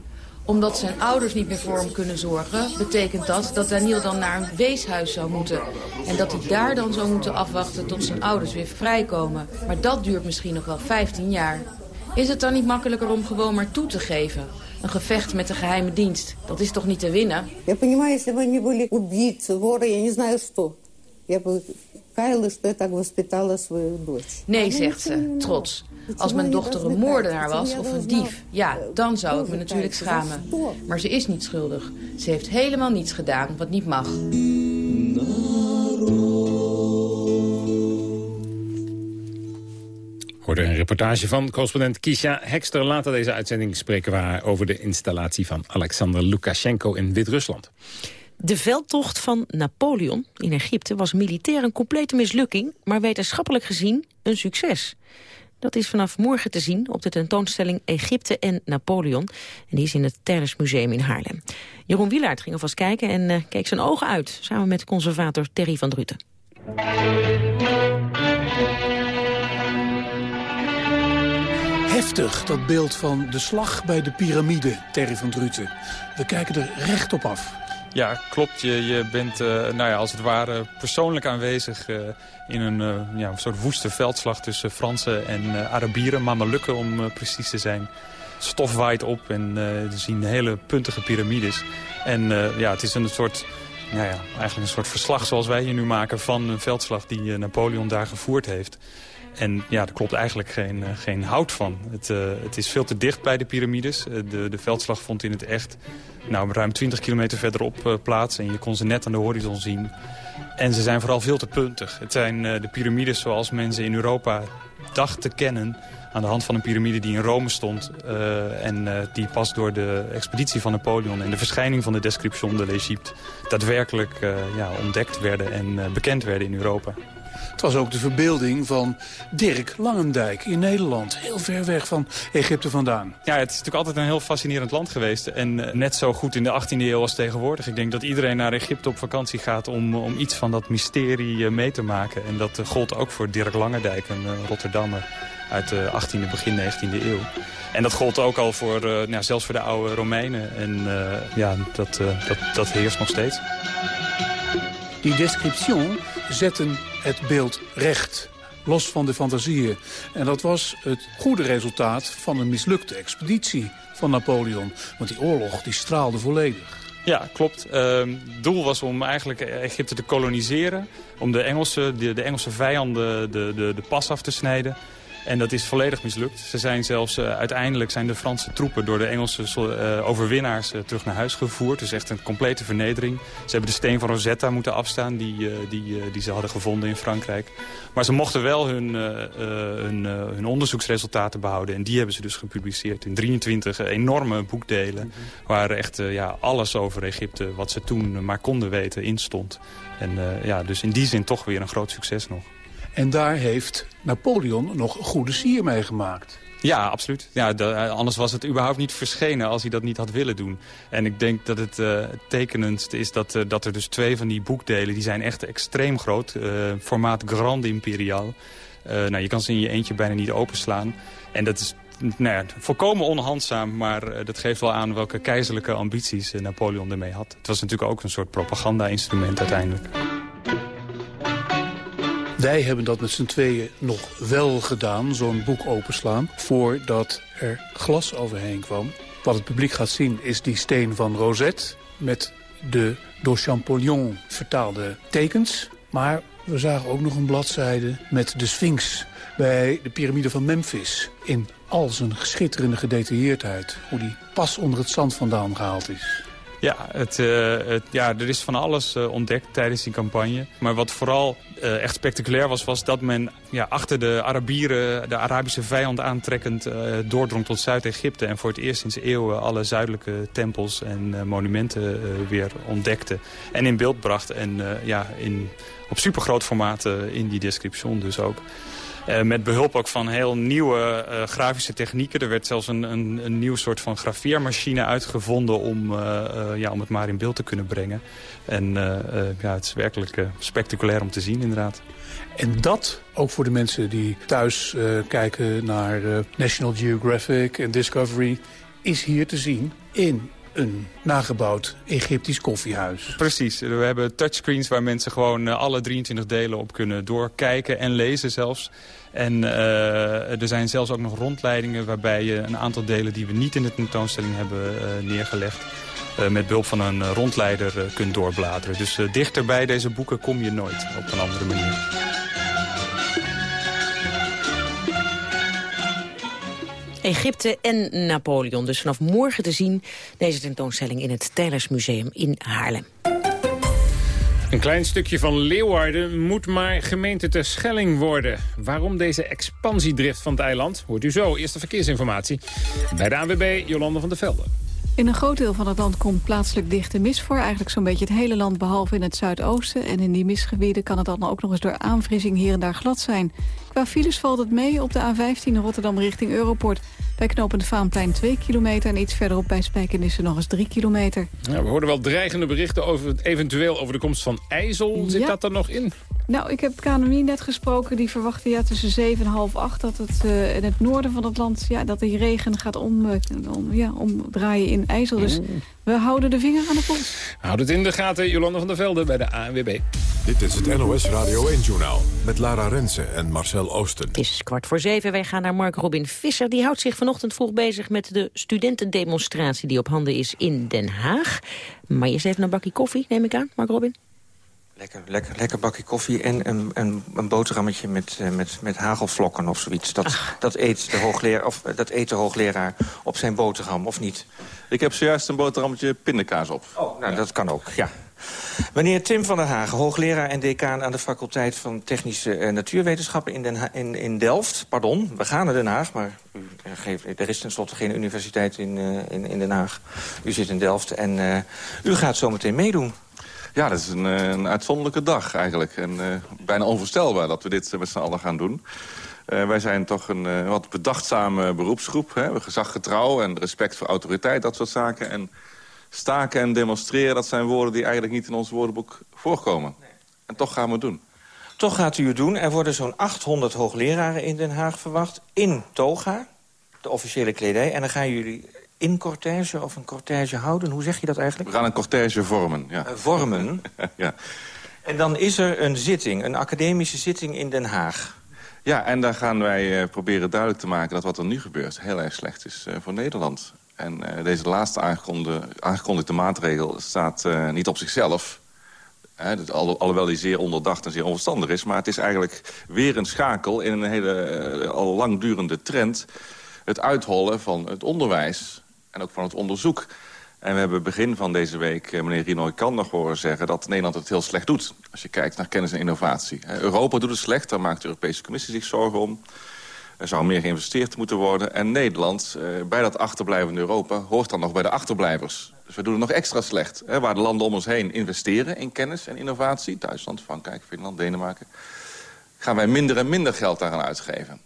Omdat zijn ouders niet meer voor hem kunnen zorgen... betekent dat dat Daniel dan naar een weeshuis zou moeten. En dat hij daar dan zou moeten afwachten tot zijn ouders weer vrijkomen. Maar dat duurt misschien nog wel 15 jaar. Is het dan niet makkelijker om gewoon maar toe te geven? Een gevecht met de geheime dienst, dat is toch niet te winnen? Я понимаю, если бы они были убийцы, воры, я не знаю что. Я бы каялась, что я так воспитала свою дочь. Nee, zegt ze, trots. Als mijn dochter een moordenaar was of een dief, ja, dan zou ik me natuurlijk schamen. Maar ze is niet schuldig. Ze heeft helemaal niets gedaan wat niet mag. Hoorde een reportage van correspondent Kisha Hekster. Later deze uitzending spreken we over de installatie van Alexander Lukashenko in Wit-Rusland. De veldtocht van Napoleon in Egypte was militair een complete mislukking... maar wetenschappelijk gezien een succes. Dat is vanaf morgen te zien op de tentoonstelling Egypte en Napoleon. En die is in het Terres Museum in Haarlem. Jeroen Wielaert ging alvast kijken en eh, keek zijn ogen uit... samen met conservator Terry van Druten. Heftig, dat beeld van de slag bij de piramide, Terry van Druten. We kijken er recht op af. Ja, klopt. Je, je bent eh, nou ja, als het ware persoonlijk aanwezig eh, in een eh, ja, een soort woeste veldslag tussen Fransen en Arabieren, Mamelukken om precies te zijn. Stof waait op en we zien hele puntige piramides. En ja, het is een soort, nou ja, eigenlijk een soort verslag zoals wij hier nu maken van een veldslag die Napoleon daar gevoerd heeft. En ja, er klopt eigenlijk geen, eh, geen hout van. Het, eh, het is veel te dicht bij de piramides. Eh, de, de veldslag vond in het echt nou, ruim 20 kilometer verderop plaats. En je kon ze net aan de horizon zien. En ze zijn vooral veel te puntig. Het zijn de piramides zoals mensen in Europa dachten te kennen... aan de hand van een piramide die in Rome stond... en die pas door de expeditie van Napoleon... en de verschijning van de Description de l'Egypte... daadwerkelijk ja, ontdekt werden en bekend werden in Europa. Het was ook de verbeelding van Dirk Langendijk in Nederland. Heel ver weg van Egypte vandaan. Ja, het is natuurlijk altijd een heel fascinerend land geweest. En eh, net zo goed in de 18e eeuw als tegenwoordig. Ik denk dat iedereen naar Egypte op vakantie gaat om, om iets van dat mysterie eh, mee te maken. En dat eh, gold ook voor Dirk Langendijk, een Rotterdammer. uit de 18e, begin 19e eeuw. En dat gold ook al voor, nou, zelfs voor de oude Romeinen. En ja, dat, dat, dat heerst nog steeds. Die description zetten het beeld recht los van de fantasieën. En dat was het goede resultaat van een mislukte expeditie van Napoleon. Want die oorlog die straalde volledig. Ja, klopt. Ehm, het doel was om eigenlijk Egypte te koloniseren. Om de Engelse, de, de Engelse vijanden de, de, de pas af te snijden. En dat is volledig mislukt. Ze zijn zelfs, uh, uiteindelijk zijn de Franse troepen door de Engelse uh, overwinnaars uh, terug naar huis gevoerd. Dus echt een complete vernedering. Ze hebben de steen van Rosetta moeten afstaan die, die, die ze hadden gevonden in Frankrijk. Maar ze mochten wel hun, hun, hun, onderzoeksresultaten behouden. En die hebben ze dus gepubliceerd in 23 enorme boekdelen. Waar echt ja, alles over Egypte, wat ze toen maar konden weten, in stond. En ja, dus in die zin toch weer een groot succes nog. En daar heeft Napoleon nog goede sier mee gemaakt. Ja, absoluut. Ja, eh, anders was het überhaupt niet verschenen als hij dat niet had willen doen. En ik denk dat het uh, tekenendst is dat, uh, dat er dus twee van die boekdelen... die zijn echt extreem groot. Uh, formaat Grande Imperial. nou, je kan ze in je eentje bijna niet openslaan. En dat is nou ja, volkomen onhandzaam, maar dat geeft wel aan welke keizerlijke ambities Napoleon ermee had. Het was natuurlijk ook een soort propaganda-instrument uiteindelijk. Wij hebben dat met z'n tweeën nog wel gedaan, zo'n boek openslaan... voordat er glas overheen kwam. Wat het publiek gaat zien is die steen van Rosette... met de door Champollion vertaalde tekens. Maar we zagen ook nog een bladzijde met de Sphinx bij de piramide van Memphis. In al zijn schitterende gedetailleerdheid. Hoe die pas onder het zand vandaan gehaald is. Ja, het, uh, het, ja, er is van alles uh, ontdekt tijdens die campagne. Maar wat vooral uh, echt spectaculair was, was dat men ja, achter de Arabieren, de Arabische vijand aantrekkend, doordrong tot Zuid-Egypte. En voor het eerst sinds eeuwen alle zuidelijke tempels en monumenten weer ontdekte. En in beeld bracht en ja, in, op supergroot formaat in die description dus ook. Uh, met behulp ook van heel nieuwe uh, grafische technieken. Er werd zelfs een, een, een nieuw soort van graveermachine uitgevonden om, uh, ja, om het maar in beeld te kunnen brengen. En ja, het is werkelijk spectaculair om te zien inderdaad. En dat, ook voor de mensen die thuis kijken naar National Geographic en Discovery... is hier te zien in een nagebouwd Egyptisch koffiehuis. Precies. We hebben touchscreens waar mensen gewoon alle 23 delen op kunnen doorkijken en lezen zelfs. En uh, er zijn zelfs ook nog rondleidingen waarbij je een aantal delen die we niet in de tentoonstelling hebben uh, neergelegd... Uh, met behulp van een rondleider kunt doorbladeren. Dus dichter bij deze boeken kom je nooit op een andere manier. Egypte en Napoleon. Dus vanaf morgen te zien deze tentoonstelling in het Museum in Haarlem. Een klein stukje van Leeuwarden moet maar gemeente Terschelling worden. Waarom deze expansiedrift van het eiland? Hoort u zo. Eerste verkeersinformatie bij de ANWB Jolande van der Velde. In een groot deel van het land komt plaatselijk dichte mis voor. Eigenlijk zo'n beetje het hele land, behalve in het zuidoosten. En in die misgebieden kan het dan ook nog eens door aanvriezing hier en daar glad zijn. Qua files valt het mee op de A15 Rotterdam richting Europort. Bij knopende Vaanplein 2 kilometer en iets verderop bij Spijkenissen nog eens 3 kilometer. Ja, we hoorden wel dreigende berichten over eventueel over de komst van IJssel. Zit dat er nog in? Nou, ik heb KNMI net gesproken. Die verwachten ja, tussen 7 en half 8 dat het uh, in het noorden van het land... Ja, dat die regen gaat om, uh, om, ja, omdraaien in IJssel. Dus mm. we houden de vinger aan de pols. Houd het in de gaten, Jolanda van der Velde bij de ANWB. Dit is het NOS Radio 1-journaal met Lara Rensen en Marcel Oosten. Het is kwart voor zeven. Wij gaan naar Mark Robin Visser. Die houdt zich vanochtend vroeg bezig met de studentendemonstratie... die op handen is in Den Haag. Maar eerst even een bakje koffie, neem ik aan, Mark Robin. Lekker, lekker, lekker bakje koffie en een, een, een boterhammetje met, uh, met, met hagelvlokken of zoiets. Dat, dat, eet de hoogleraar, of, uh, dat eet de hoogleraar op zijn boterham, of niet? Ik heb zojuist een boterhammetje pindakaas op. Oh, nou, dat kan ook, ja. Meneer Tim van der Hagen, hoogleraar en decaan aan de faculteit van Technische uh, Natuurwetenschappen in, Den in, in Delft. Pardon, we gaan naar Den Haag, maar u, geeft, er is tenslotte geen universiteit in, in, in Den Haag. U zit in Delft en u gaat zometeen meedoen. Ja, dat is een, eh, een uitzonderlijke dag eigenlijk. En uh, bijna onvoorstelbaar dat we dit met z'n allen gaan doen. Uh, wij zijn toch een uh, wat bedachtzame beroepsgroep. Hè? We gezaggetrouw en respect voor autoriteit, dat soort zaken. En staken en demonstreren, dat zijn woorden die eigenlijk niet in ons woordenboek voorkomen. Nee. En toch gaan we het doen. Toch gaat u het doen. Er worden zo'n 800 hoogleraren in Den Haag verwacht. In toga, de officiële kledij. En dan gaan jullie in cortège of een cortège houden. Hoe zeg je dat eigenlijk? We gaan een cortège vormen, ja. Uh, vormen? ja. En dan is er een zitting, een academische zitting in Den Haag. Ja, en daar gaan wij uh, proberen duidelijk te maken dat wat er nu gebeurt... heel erg slecht is uh, voor Nederland. En deze laatste aangekondigde, aangekondigde maatregel staat niet op zichzelf. Dat, al, alhoewel die zeer onderdacht en zeer onverstandig is. Maar het is eigenlijk weer een schakel in een hele al langdurende trend. Het uithollen van het onderwijs en ook van het onderzoek. En we hebben begin van deze week meneer Rinoy kan nog horen zeggen... dat Nederland het heel slecht doet. Als je kijkt naar kennis en innovatie. Europa doet het slecht, daar maakt de Europese Commissie zich zorgen om. Er zou meer geïnvesteerd moeten worden. En Nederland, eh, bij dat achterblijvende Europa, hoort dan nog bij de achterblijvers. Dus we doen het nog extra slecht. Waar de landen om ons heen investeren in kennis en innovatie... Duitsland, Frankrijk, Finland, Denemarken... gaan wij minder en minder geld daaraan uitgeven.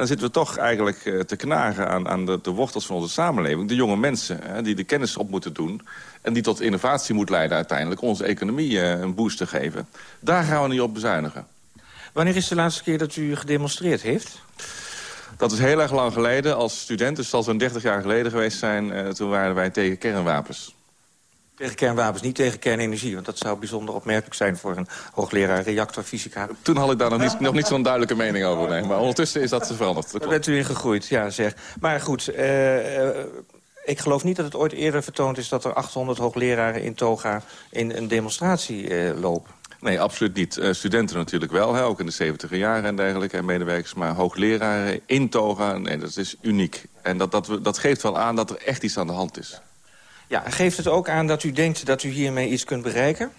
En dan zitten we toch eigenlijk uh, te knagen aan, aan de, de, wortels van onze samenleving. De jonge mensen hè, die de kennis op moeten doen... en die tot innovatie moet leiden uiteindelijk... onze economie uh, een boost te geven. Daar gaan we niet op bezuinigen. Wanneer is de laatste keer dat u gedemonstreerd heeft? Dat is heel erg lang geleden. Als student, dus zal zo'n 30 jaar geleden geweest zijn... Uh, toen waren wij tegen kernwapens. Tegen kernwapens, niet tegen kernenergie. Want dat zou bijzonder opmerkelijk zijn voor een hoogleraar reactorfysica. Toen had ik daar nog niet, nog niet zo'n duidelijke mening over. Nee. Maar ondertussen is dat veranderd. Daar bent u in gegroeid, ja zeg. Maar goed, uh, uh, ik geloof niet dat het ooit eerder vertoond is... dat er 800 hoogleraren in toga in een demonstratie lopen. Nee, absoluut niet. Uh, studenten natuurlijk wel, hè, ook in de 70 jaren en dergelijke, en medewerkers. Maar hoogleraren in toga, nee, dat is uniek. En dat, dat, dat geeft wel aan dat er echt iets aan de hand is. Ja, geeft het ook aan dat u denkt dat u hiermee iets kunt bereiken?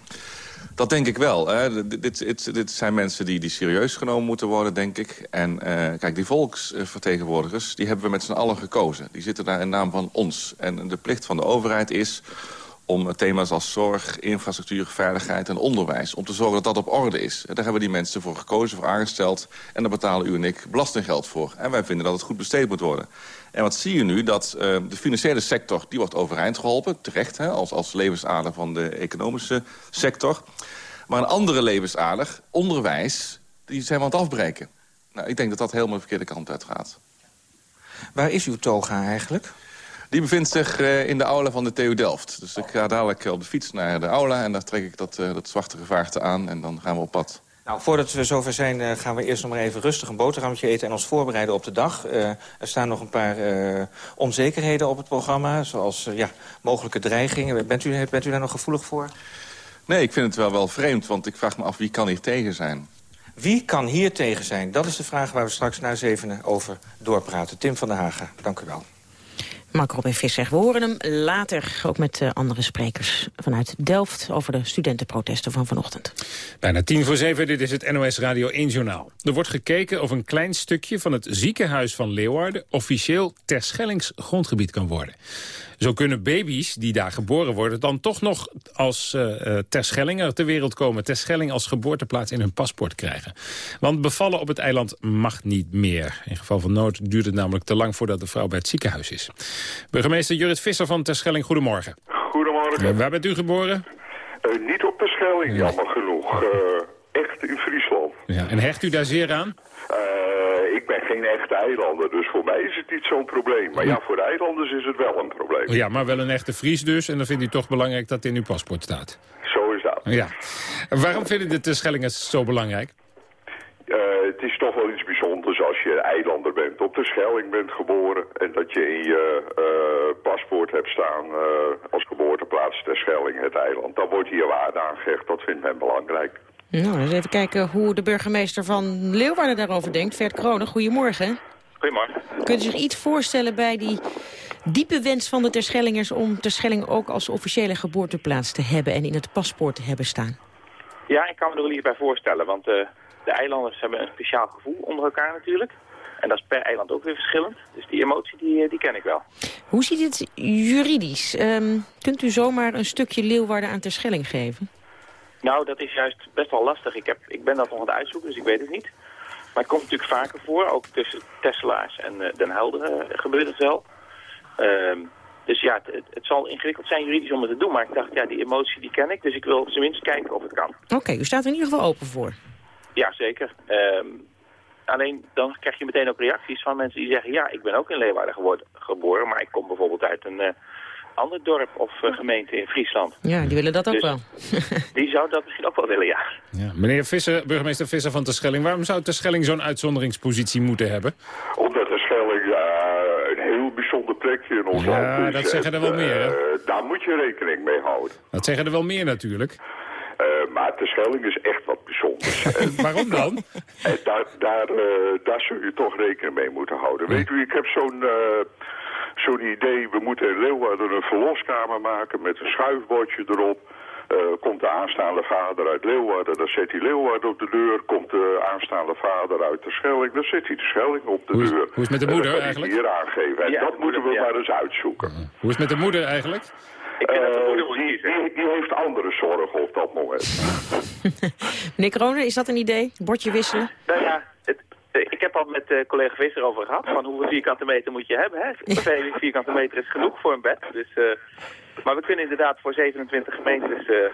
Dat denk ik wel. Hè. Dit, dit, dit, zijn mensen die, die serieus genomen moeten worden, denk ik. En uh, kijk, die volksvertegenwoordigers, die hebben we met z'n allen gekozen. Die zitten daar in naam van ons. En de plicht van de overheid is om thema's als zorg, infrastructuur, veiligheid en onderwijs... om te zorgen dat dat op orde is. Daar hebben die mensen voor gekozen, voor aangesteld... en daar betalen u en ik belastinggeld voor. En wij vinden dat het goed besteed moet worden. En wat zie je nu? Dat uh, de financiële sector die wordt overeind geholpen. Terecht, hè, als, als levensader van de economische sector. Maar een andere levensader, onderwijs, die zijn we aan het afbreken. Nou, ik denk dat dat helemaal de verkeerde kant uit gaat. Waar is uw toga eigenlijk? Die bevindt zich uh, in de aula van de TU Delft. Dus ik ga dadelijk op de fiets naar de aula... en daar trek ik dat, uh, dat zwarte gevaarte aan en dan gaan we op pad. Nou, voordat we zover zijn, gaan we eerst nog maar even rustig een boterhammetje eten... en ons voorbereiden op de dag. er staan nog een paar onzekerheden op het programma, zoals ja, mogelijke dreigingen. Bent u, bent u daar nog gevoelig voor? Nee, ik vind het wel wel vreemd, want ik vraag me af wie kan hier tegen zijn. Wie kan hier tegen zijn? Dat is de vraag waar we straks na zevenen over doorpraten. Tim van der Hagen, dank u wel. Mark Robin Visser. We horen hem later ook met uh, andere sprekers vanuit Delft... over de studentenprotesten van vanochtend. Bijna tien voor zeven, dit is het NOS Radio 1 Journaal. Er wordt gekeken of een klein stukje van het ziekenhuis van Leeuwarden... officieel Terschellings grondgebied kan worden. Zo kunnen baby's die daar geboren worden dan toch nog als uh, Terschellinger ter wereld komen. Terschelling als geboorteplaats in hun paspoort krijgen. Want bevallen op het eiland mag niet meer. In geval van nood duurt het namelijk te lang voordat de vrouw bij het ziekenhuis is. Burgemeester Jurrit Visser van Terschelling, goedemorgen. Goedemorgen. Uh, waar bent u geboren? Uh, niet op Terschelling, ja. jammer genoeg. Echt in Friesland. Ja. En hecht u daar zeer aan? Echte eilander, dus voor mij is het niet zo'n probleem. Maar ja, voor de eilanders is het wel een probleem. Ja, maar wel een echte Fries dus. En dan vindt u toch belangrijk dat het in uw paspoort staat. Zo is dat. Ja. Waarom vinden de Terschellingers zo belangrijk? Uh, het is toch wel iets bijzonders als je eilander bent, op de Schelling bent geboren... en dat je in je uh, paspoort hebt staan uh, als geboorteplaats ter Schelling, het eiland. Dan wordt hier waarde aangehecht, dat vindt men belangrijk. Nou, eens even kijken hoe de burgemeester van Leeuwarden daarover denkt. Vert Kronen, goedemorgen. Goedemorgen. Kunt u zich iets voorstellen bij die diepe wens van de Terschellingers... om Terschelling ook als officiële geboorteplaats te hebben... en in het paspoort te hebben staan? Ja, ik kan me er wel iets bij voorstellen. Want uh, de eilanders hebben een speciaal gevoel onder elkaar natuurlijk. En dat is per eiland ook weer verschillend. Dus die emotie, die, die ken ik wel. Hoe ziet het juridisch? Um, kunt u zomaar een stukje Leeuwarden aan Terschelling geven? Nou, dat is juist best wel lastig. Ik, heb, ik ben dat nog aan het uitzoeken, dus ik weet het niet. Maar het komt natuurlijk vaker voor. Ook tussen Tesla's en uh, Den Helder uh, gebeurt het wel. Uh, dus ja, het, het, zal ingewikkeld zijn juridisch om het te doen. Maar ik dacht, ja, die emotie die ken ik. Dus ik wil tenminste kijken of het kan. Oké, okay, u staat er in ieder geval open voor. Ja, zeker. Ehm, alleen dan krijg je meteen ook reacties van mensen die zeggen... ja, ik ben ook in Leeuwarden geboren, maar ik kom bijvoorbeeld uit een eh, ander dorp of eh, gemeente in Friesland. Ja, die willen dat ook Dus- wel. Die zou dat misschien ook wel willen, ja. Ja. Meneer Visser, burgemeester Visser van Terschelling... waarom zou Terschelling zo'n uitzonderingspositie moeten hebben? Omdat de Schelling eh, een heel bijzonder plekje in ons Ja, land is. dat zeggen er wel meer, hè? eh, daar moet je rekening mee houden. Dat zeggen er wel meer natuurlijk. Eh, maar de Schelling is echt wat bijzonders. En- Waarom dan? En daar, daar, eh, daar zul je toch rekening mee moeten houden. Weet u, ik heb zo'n eh, zo'n idee. We moeten in Leeuwarden een verloskamer maken met een schuifbordje erop. Eh, komt de aanstaande vader uit Leeuwarden, dan zet hij Leeuwarden op de deur. Komt de aanstaande vader uit de Schelling, dan zet hij de Schelling op de Hoe is- deur. hoe is het met de En moeder eigenlijk? hier aangeven. En Ja, dat moeten we ja. maar eens uitzoeken. Hoe is het met de moeder eigenlijk? Ik vind dat de Eh, moeder moet die, die, die heeft andere zorgen op dat moment. Meneer Kronen, is dat een idee? Bordje wisselen? Nou ja, ik heb al met eh, collega Visser over gehad. Van hoeveel vierkante meter moet je hebben. Hè? Vierkante meter is genoeg voor een bed. Dus, eh, maar we kunnen inderdaad voor 27 gemeentes eh, eh,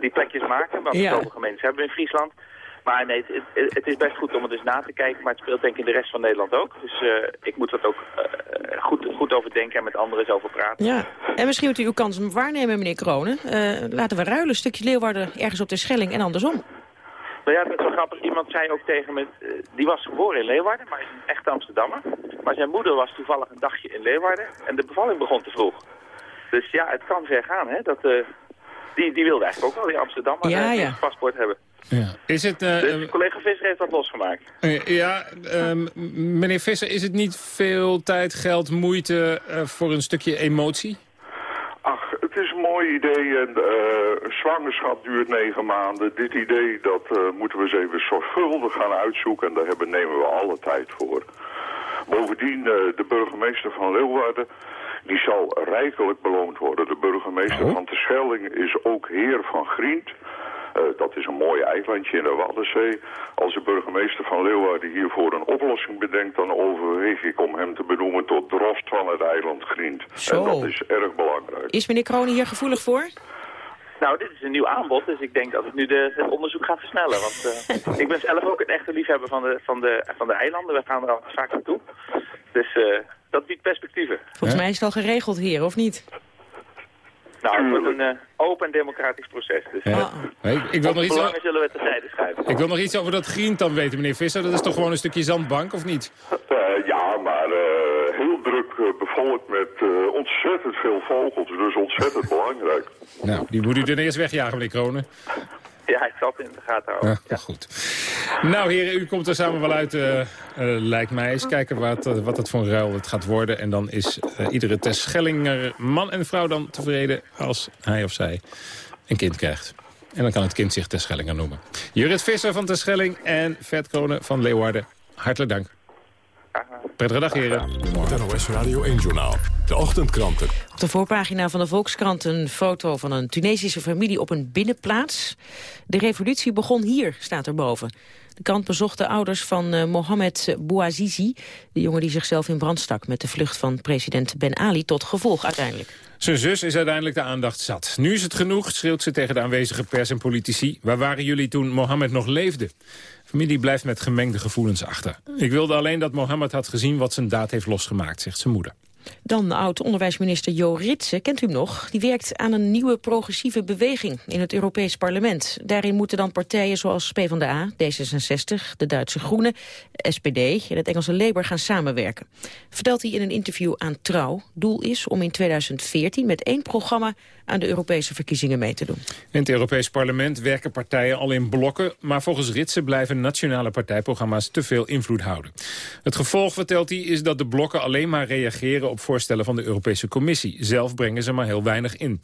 die plekjes maken. Want Ja. zoveel gemeentes hebben we in Friesland. Maar nee, het, het, is best goed om het eens na te kijken. Maar het speelt denk ik in de rest van Nederland ook. Dus eh, ik moet dat ook eh, goed, goed overdenken en met anderen eens over praten. Ja. En misschien moet u uw kans waarnemen, meneer Kronen. Eh, laten we ruilen, een stukje Leeuwarden ergens op de Schelling en andersom. Nou ja, dat is wel grappig. Iemand zei ook tegen me, eh, die was geboren in Leeuwarden, maar is een echte Amsterdammer. Maar zijn moeder was toevallig een dagje in Leeuwarden en de bevalling begon te vroeg. Dus ja, het kan ver gaan, hè. Dat, eh, die, die wilde eigenlijk ook wel die Amsterdammer Ja, eh, ja. een paspoort hebben. Ja. Is het, eh, Dus collega Visser heeft dat losgemaakt. ja, ehm, meneer Visser, is het niet veel tijd, geld, moeite eh, voor een stukje emotie? Ach, het is mooi idee en een zwangerschap duurt negen maanden. Dit idee, dat eh, moeten we eens even zorgvuldig gaan uitzoeken en daar hebben, nemen we alle tijd voor. Bovendien, eh, de burgemeester van Leeuwarden, die zal rijkelijk beloond worden. De burgemeester Oh. van Terschelling is ook heer van Grient. Eh, dat is een mooi eilandje in de Waddenzee. Als de burgemeester van Leeuwarden hiervoor een oplossing bedenkt... dan overweeg ik om hem te benoemen tot drost van het eiland Grient. Zo. En dat is erg belangrijk. Is meneer Kronen hier gevoelig voor? Nou, dit is een nieuw aanbod, dus ik denk dat het nu de, het onderzoek gaat versnellen. Want eh, ik ben zelf ook een echte liefhebber van de, van de, van de eilanden. We gaan er al vaak naartoe. Dus eh, dat biedt perspectieven. Volgens mij is het al geregeld hier, of niet? Nou, het wordt een eh, open en democratisch proces. Dus Ja. Nee, ik, ik wil nog iets belangen over, zullen we terzijde schuiven. ik wil nog iets over dat griend dan weten, meneer Visser. Dat is toch gewoon een stukje zandbank, of niet? Eh, ja, maar eh, heel druk eh, bevolkt met eh, ontzettend veel vogels. Dus ontzettend belangrijk. Nou, die moet u er eerst wegjagen, meneer Kronen. Ja, ik zal het in de gaten houden. Ja, goed. Nou, heren, u komt er samen wel uit, eh, eh, lijkt mij. Eens kijken wat, eh, wat het voor een ruil het gaat worden. En dan is iedere Terschellinger man en vrouw dan tevreden... als hij of zij een kind krijgt. En dan kan het kind zich Terschellinger noemen. Jurit Visser van Terschelling en Vet Kronen van Leeuwarden. Hartelijk dank. Prettige dag, heren. Het NOS Radio 1-journaal. De ochtendkranten. Op de voorpagina van de Volkskrant een foto van een Tunesische familie op een binnenplaats. De revolutie begon hier, staat erboven. De krant bezocht de ouders van eh, Mohamed Bouazizi... de jongen die zichzelf in brand stak met de vlucht van president Ben Ali... tot gevolg uiteindelijk. Zijn zus is uiteindelijk de aandacht zat. Nu is het genoeg, schreeuwt ze tegen de aanwezige pers en politici. Waar waren jullie toen Mohammed nog leefde? Familie blijft met gemengde gevoelens achter. Ik wilde alleen dat Mohammed had gezien wat zijn daad heeft losgemaakt, zegt zijn moeder. Dan oud-onderwijsminister Jo Ritsen, kent u hem nog? Die werkt aan een nieuwe progressieve beweging in het Europees Parlement. Daarin moeten dan partijen zoals PvdA, D66, de Duitse Groenen, SPD en het Engelse Labour gaan samenwerken. Vertelt hij in een interview aan Trouw. Doel is om in 2014 met één programma aan de Europese verkiezingen mee te doen. In het Europees Parlement werken partijen al in blokken... maar volgens Ritsen blijven nationale partijprogramma's te veel invloed houden. Het gevolg, vertelt hij, is dat de blokken alleen maar reageren... op voorstellen van de Europese Commissie. Zelf brengen ze maar heel weinig in.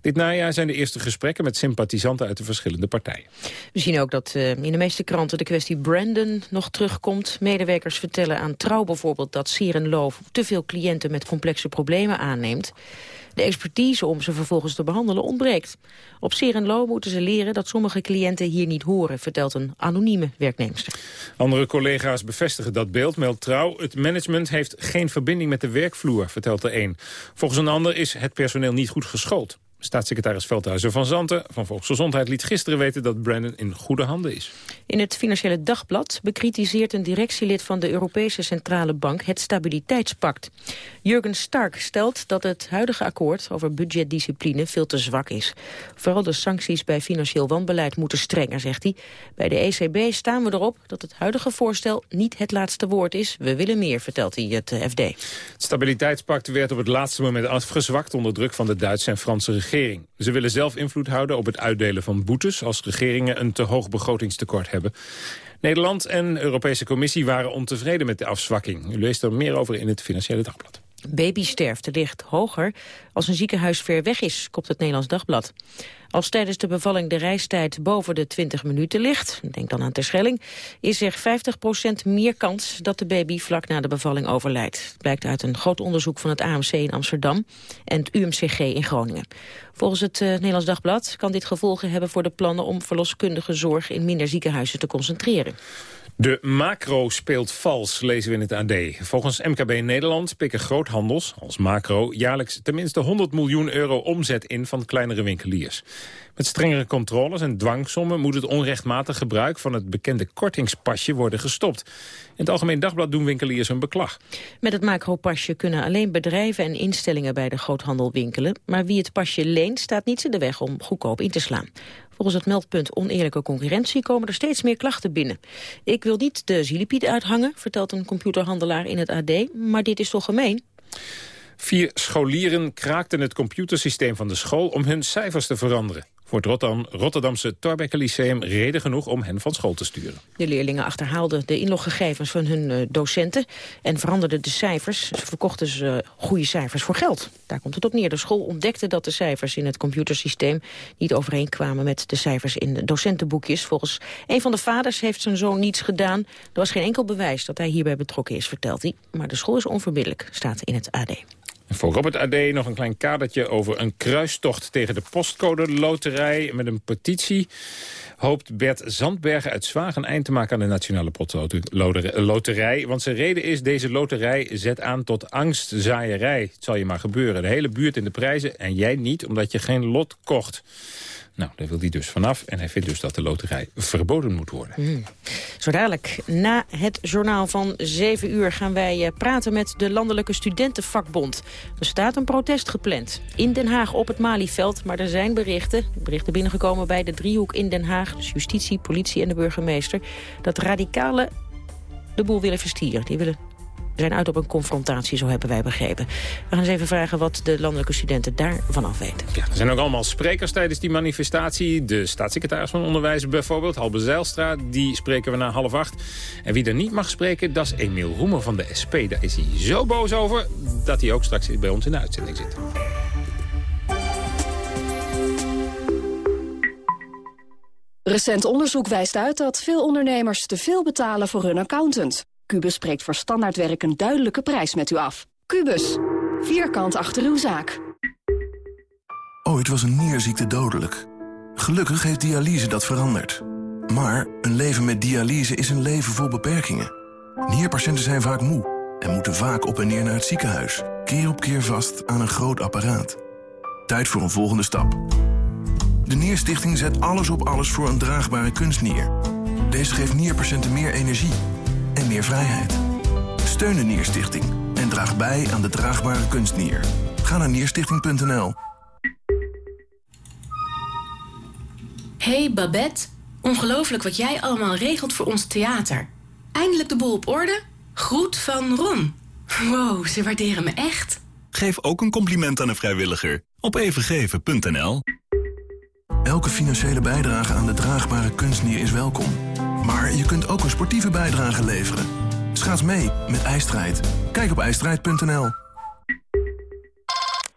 Dit najaar zijn de eerste gesprekken met sympathisanten uit de verschillende partijen. We zien ook dat uh, in de meeste kranten de kwestie Brandon nog terugkomt. Medewerkers vertellen aan Trouw bijvoorbeeld dat Serenloof te veel cliënten met complexe problemen aanneemt. De expertise om ze vervolgens te behandelen ontbreekt. Op Serenlo moeten ze leren dat sommige cliënten hier niet horen, vertelt een anonieme werknemster. Andere collega's bevestigen dat beeld, meldt trouw. Het management heeft geen verbinding met de werkvloer, vertelt de een. Volgens een ander is het personeel niet goed geschoold. Staatssecretaris Veldhuizen van Zanten van Volksgezondheid liet gisteren weten dat Brandon in goede handen is. In het Financiële Dagblad bekritiseert een directielid van de Europese Centrale Bank het Stabiliteitspact. Jurgen Stark stelt dat het huidige akkoord over budgetdiscipline veel te zwak is. Vooral de sancties bij financieel wanbeleid moeten strenger, zegt hij. Bij de ECB staan we erop dat het huidige voorstel niet het laatste woord is. We willen meer, vertelt hij het FD. Het Stabiliteitspact werd op het laatste moment afgezwakt onder druk van de Duitse en Franse regering. Ze willen zelf invloed houden op het uitdelen van boetes als regeringen een te hoog begrotingstekort hebben. Nederland en Europese Commissie waren ontevreden met de afzwakking. U leest er meer over in het Financiële Dagblad. Babysterfte ligt hoger als een ziekenhuis ver weg is, kopt het Nederlands Dagblad. Als tijdens de bevalling de reistijd boven de 20 minuten ligt, denk dan aan Terschelling, is er 50% meer kans dat de baby vlak na de bevalling overlijdt. Het blijkt uit een groot onderzoek van het AMC in Amsterdam en het UMCG in Groningen. Volgens het uh, Nederlands Dagblad kan dit gevolgen hebben voor de plannen om verloskundige zorg in minder ziekenhuizen te concentreren. De macro speelt vals, lezen we in het AD. Volgens MKB Nederland pikken groothandels, als macro... jaarlijks tenminste 100 miljoen euro omzet in van kleinere winkeliers. Met strengere controles en dwangsommen moet het onrechtmatig gebruik... van het bekende kortingspasje worden gestopt. In het Algemeen Dagblad doen winkeliers een beklag. Met het macro-pasje kunnen alleen bedrijven en instellingen bij de groothandel winkelen. Maar wie het pasje leent staat niet in de weg om goedkoop in te slaan. Volgens het meldpunt oneerlijke concurrentie komen er steeds meer klachten binnen. Ik wil niet de zielipied uithangen, vertelt een computerhandelaar in het AD, maar dit is toch gemeen? Vier scholieren kraakten het computersysteem van de school om hun cijfers te veranderen. Voor het Rotterdam, Rotterdamse Thorbecke Lyceum reden genoeg om hen van school te sturen. De leerlingen achterhaalden de inloggegevens van hun uh, docenten en veranderden de cijfers. Ze verkochten ze uh, goede cijfers voor geld. Daar komt het op neer. De school ontdekte dat de cijfers in het computersysteem niet overeenkwamen met de cijfers in de docentenboekjes. Volgens een van de vaders heeft zijn zoon niets gedaan. Er was geen enkel bewijs dat hij hierbij betrokken is, vertelt hij. Maar de school is onverbiddelijk, staat in het AD. Voor Robert AD nog een klein kadertje over een kruistocht tegen de postcode loterij met een petitie. Hoopt Bert Zandbergen uit Zwaag een eind te maken aan de Nationale Loterij. Want zijn reden is, deze loterij zet aan tot angstzaaierij. Het zal je maar gebeuren. De hele buurt in de prijzen en jij niet, omdat je geen lot kocht. Nou, daar wil hij dus vanaf. En hij vindt dus dat de loterij verboden moet worden. Mm. Zo dadelijk, na het journaal van 7 uur... gaan wij uh, praten met de Landelijke Studentenvakbond. Er staat een protest gepland in Den Haag op het Malieveld. Maar er zijn berichten, berichten binnengekomen bij de driehoek in Den Haag... dus justitie, politie en de burgemeester... dat radicalen de boel willen verstieren. Die willen zijn uit op een confrontatie, zo hebben wij begrepen. We gaan eens even vragen wat de landelijke studenten daarvan af weten. Ja, er zijn ook allemaal sprekers tijdens die manifestatie. De staatssecretaris van Onderwijs bijvoorbeeld, Halbe Zijlstra, die spreken we na half acht. En wie er niet mag spreken, dat is Emiel Roemer van de SP. Daar is hij zo boos over dat hij ook straks bij ons in de uitzending zit. Recent onderzoek wijst uit dat veel ondernemers te veel betalen voor hun accountant. Cubus spreekt voor standaardwerk een duidelijke prijs met u af. Cubus, vierkant achter uw zaak. Ooit was een nierziekte dodelijk. Gelukkig heeft dialyse dat veranderd. Maar een leven met dialyse is een leven vol beperkingen. Nierpatiënten zijn vaak moe en moeten vaak op en neer naar het ziekenhuis. Keer op keer vast aan een groot apparaat. Tijd voor een volgende stap. De Nierstichting zet alles op alles voor een draagbare kunstnier. Deze geeft nierpatiënten meer energie en meer vrijheid. Steun de Nierstichting en draag bij aan de draagbare kunstnier. Ga naar nierstichting.nl. Hey Babette, ongelooflijk wat jij allemaal regelt voor ons theater. Eindelijk de boel op orde? Groet van Ron. Wow, ze waarderen me echt. Geef ook een compliment aan een vrijwilliger op evengeven.nl. Elke financiële bijdrage aan de draagbare kunstnier is welkom. Maar je kunt ook een sportieve bijdrage leveren. Schaats mee met IJstrijd. Kijk op ijstrijd.nl.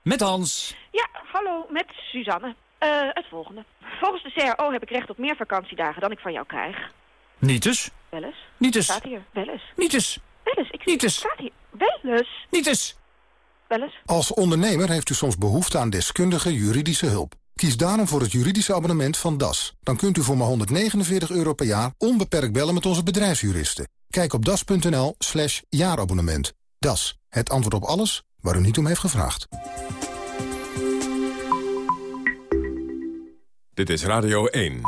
Met Hans. Ja, hallo, met Suzanne. Uh, het volgende. Volgens de CRO heb ik recht op meer vakantiedagen dan ik van jou krijg. Niet dus. Wel eens. Niet dus. Staat hier. Wel eens. Niet dus. Wel eens. Ik Niet dus. Staat hier. Wel eens. Niet dus. Wel eens. Als ondernemer heeft u soms behoefte aan deskundige juridische hulp. Kies daarom voor het juridische abonnement van DAS. Dan kunt u voor maar 149 euro per jaar onbeperkt bellen met onze bedrijfsjuristen. Kijk op das.nl slash jaarabonnement. DAS, het antwoord op alles waar u niet om heeft gevraagd. Dit is Radio 1.